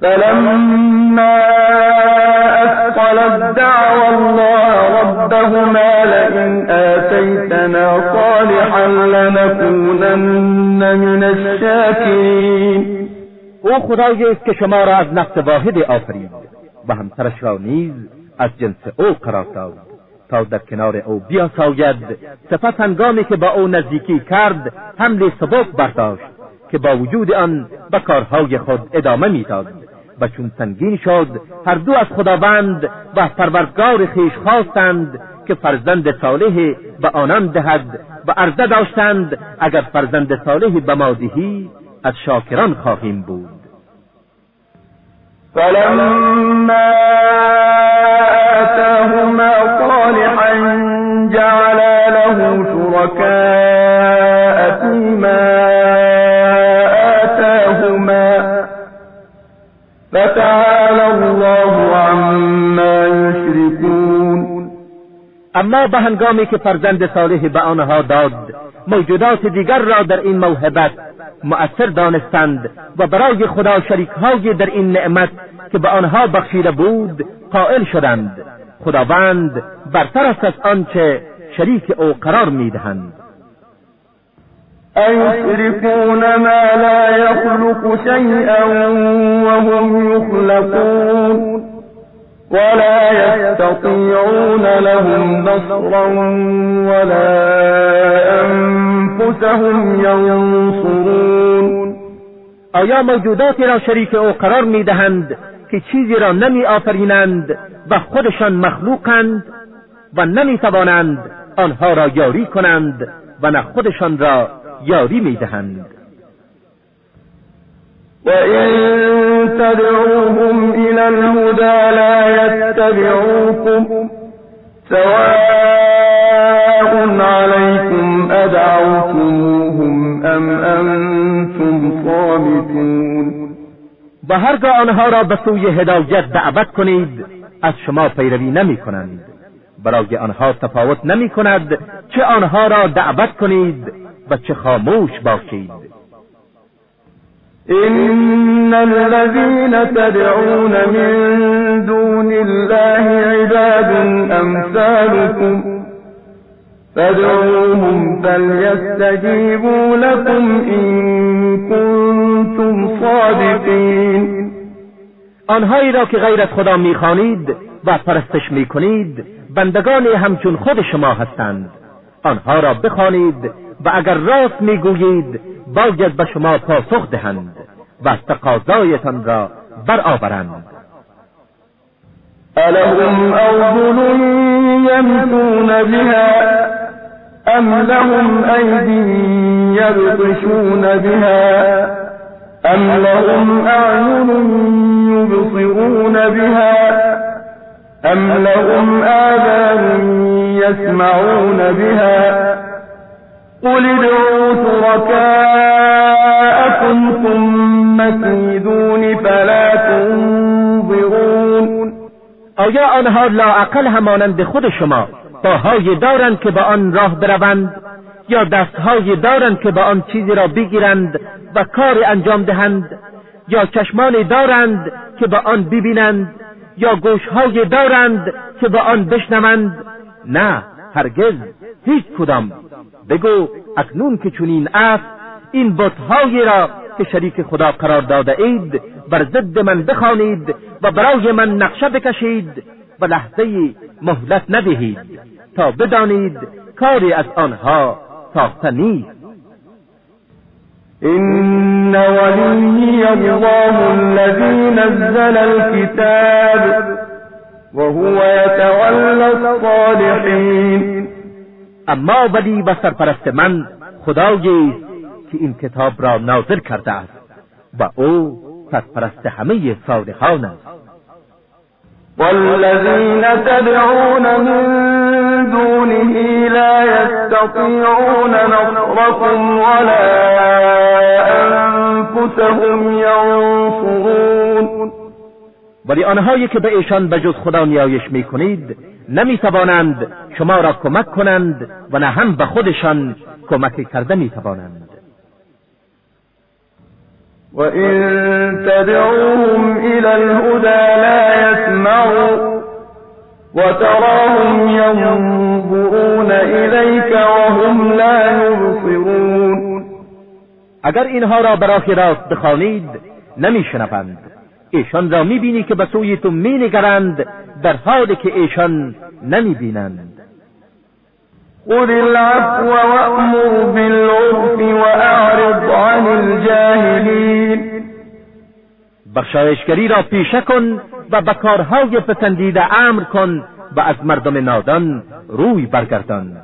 فلما أثقلت دعوى الله ربهما لئن آتيتنا صالحا لنكونن من الشاكرين.
او خدایی است که شما را از نفس واحد آفرید و همسرش را نیز از جنس او قرار داد تا در کنار او بیاساید. سپس هنگامی که با او نزدیکی کرد حمل سبک برداشت که با وجود آن به کارهای خود ادامه می‌داد. و چون سنگین شد هر دو از خداوند و پروردگار خیش خواستند که فرزند صالح به آنان دهد و عرضه داشتند اگر فرزند صالح به ما دهی از شاکران خواهیم بود.
فلما آتاهما صالحا جعل له شركاء فيما فتعالى الله عما يشركون.
اما به هنگامی که فرزند صالح به آنها داد موجودات دیگر را در این موهبت مؤثر دانستند و برای خدا شریکهای در این نعمت که به آنها بخشیده بود قائل شدند. خداوند برتر است از آنچه شریک او قرار می‌دهند.
أيشركون ما لا يخلق شيئا وهم يخلقون. ولا يستطيعون لهم نصرا ولا أنفسهم ينصرون.
آیا موجوداتی را شریک او قرار می‌دهند که چیزی را نمی آفرینند و خودشان مخلوقند و نمی توانند آنها را یاری کنند و نه خودشان را یاری می‌دهند.
وإن تدعوهم إلى الهدى لا يتبعوكم سواء عليكم أدعوتموهم أم أنتم صامتون.
و هرگاه آنها را به سوی هدایت دعوت کنید از شما پیروی نمی کنند برای آنها تفاوت نمی کند چه آنها را دعوت کنید و چه خاموش باشید.
إن الذين تدعون من دون الله عباد أمثالكم فادعوهم فليستجيبوا لكم إن كنتم صادقين.
آنهایی را که غیر از خدا می‌خوانید و پرستش می‌کنید بندگان همچون خود شما هستند. آنها را بخوانید و اگر راست می‌گویید باید به شما پاسخ دهند و تقاضایتان را برآورند.
ألهم أرجل يمشون بها أم لهم أيدي يبطشون بها أم لهم أعين يبصرون بها أم لهم آذان يسمعون بها قل ادعوا شركاءكم ثم كيدون فلا تنظرون
آیا آنها لاعقل همانند خود شما پاهایی دارند که به آن راه بروند یا دستهایی دارند که به آن چیزی را بگیرند و کار انجام دهند یا چشمانی دارند که به آن ببینند یا گوشهایی دارند که به آن بشنوند؟ نه هرگز هیچ کدام. بگو اکنون که چنین است این بتهایی را که شریک خدا قرار داده اید بر ضد من بخوانید و برای من نقشه بکشید و لحظه مهلت ندهید تا بدانید کاری از آنها ساخته نیست.
إن ولي الله الذي نزل الكتاب وهو يتولى الصالحين.
اما ولی و سرپرست من خدایی که این کتاب را نازل کرده است و او سرپرست همه صالحان است.
والذين تدعون من دونه لا يستطيعون نصركم ولا أنفسهم ينصرون
ولی آنهایی که به ایشان به جز خدا نیایش می کنید نمی توانند شما را کمک کنند و نه هم به خودشان کمک کرده می توانند
وإن تدعوهم إلى الهدى لا يسمعوا وتراهم ينظرون إليك وهم لا يبصرون
اگر اینها را به راه راست بخوانید نمیشنوند. ایشان را می‌بینی که به سوی تو مینگرند در حالی که ایشان نمی‌بینند.
خذ العفو وأمر بالعرف وأعرض عن الجاهلين.
بخشایشگری را پیشه کن و به کارهای پسندیده امر کن و از مردم نادان روی برگردان.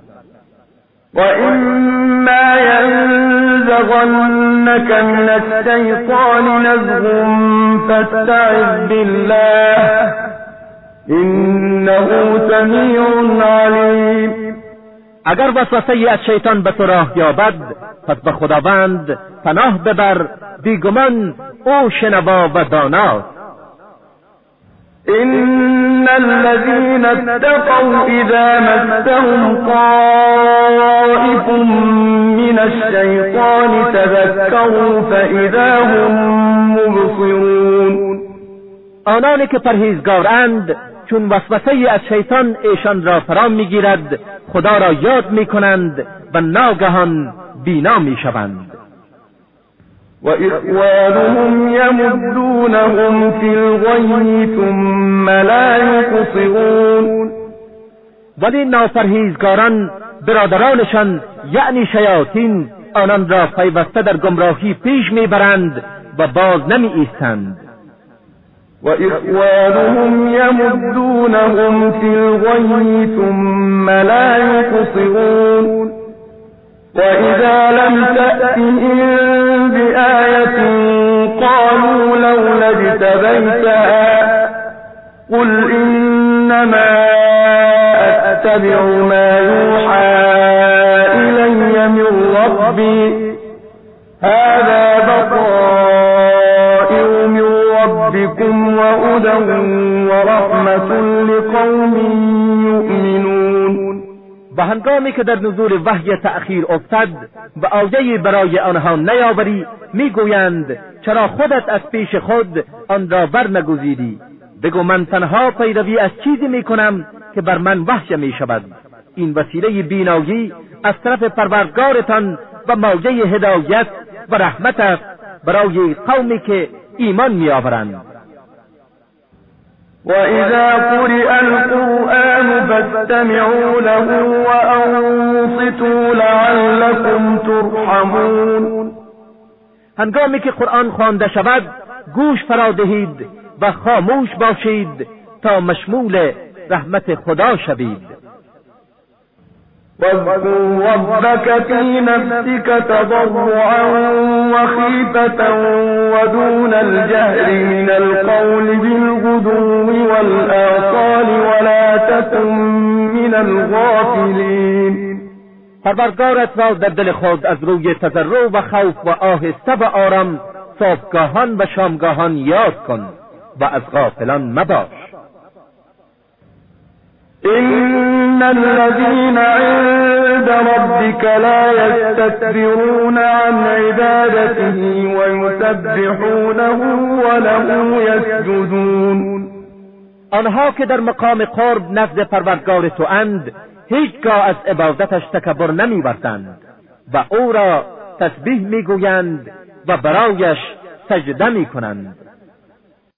و اما ینزغنك من الشیطان نزغ فاستعذ بالله انه سمیع علیم
اگر وسوسه از شیطان به تو راه یابد پس به خداوند پناه ببر بیگمان او شنوا و داناست
إن الذين اتقوا إذا مسهم طائف من الشيطان تذكروا فإذا هم مبصرون
آنانی که پرهیزگارند چون وسوسه از شیطان ایشان را فرا می‌گیرد خدا را یاد می‌کنند و ناگهان بینا می‌شوند.
وإخوانهم يمدونهم في الغي ثم لا يقصرون.
ولی نافرهیزگاران برادرانشان یعنی شیاطین آنان را پیوسته در گمراهی پیش میبرند و باز نمی ایستند
و اخوانهم یمدونهم فی الغی ثم لا یقصرون وإذا لم تأتهم بآية قالوا لولا اجتبيتها قل إنما أتبع ما يوحى إلي من ربي هذا بطائر من ربكم وهدى ورحمة لقوم يؤمنون
و هنگامی که در نزول وحی تأخیر افتد و آیه برای آنها نیاوری می‌گویند چرا خودت از پیش خود آن را بر نگزیدی بگو من تنها پیروی از چیزی می‌کنم که بر من وحی می شود این وسیله بینایی از طرف پروردگارتان و موجه هدایت و رحمت است برای قومی که ایمان میآورند.
وإذا قرئ القرآن فاستمعوا له وأنصتوا لعلكم ترحمون
هنگامی که قرآن خوانده شود گوش فرا دهید و خاموش باشید تا مشمول رحمت خدا شوید.
واذكر ربك في نفسك تضرعا وخيفة ودون الجهر من القول بالغدو والآصال ولا تكن من الغافلين.
پروردگارت را در دل خود از روی تضرع و خوف و آهسته و آرام صبحگاهان و شامگاهان یاد کن و از غافلان مباش.
إن الذين عند ربك لا يستكبرون عن عبادته ويسبحونه وله يسجدون.
آنها که در مقام قرب نزد پروردگار تو اند هیچگاه از عبادتش تکبر نمیورزند و او را تسبیح می‌گویند و برایش سجده می‌کنند.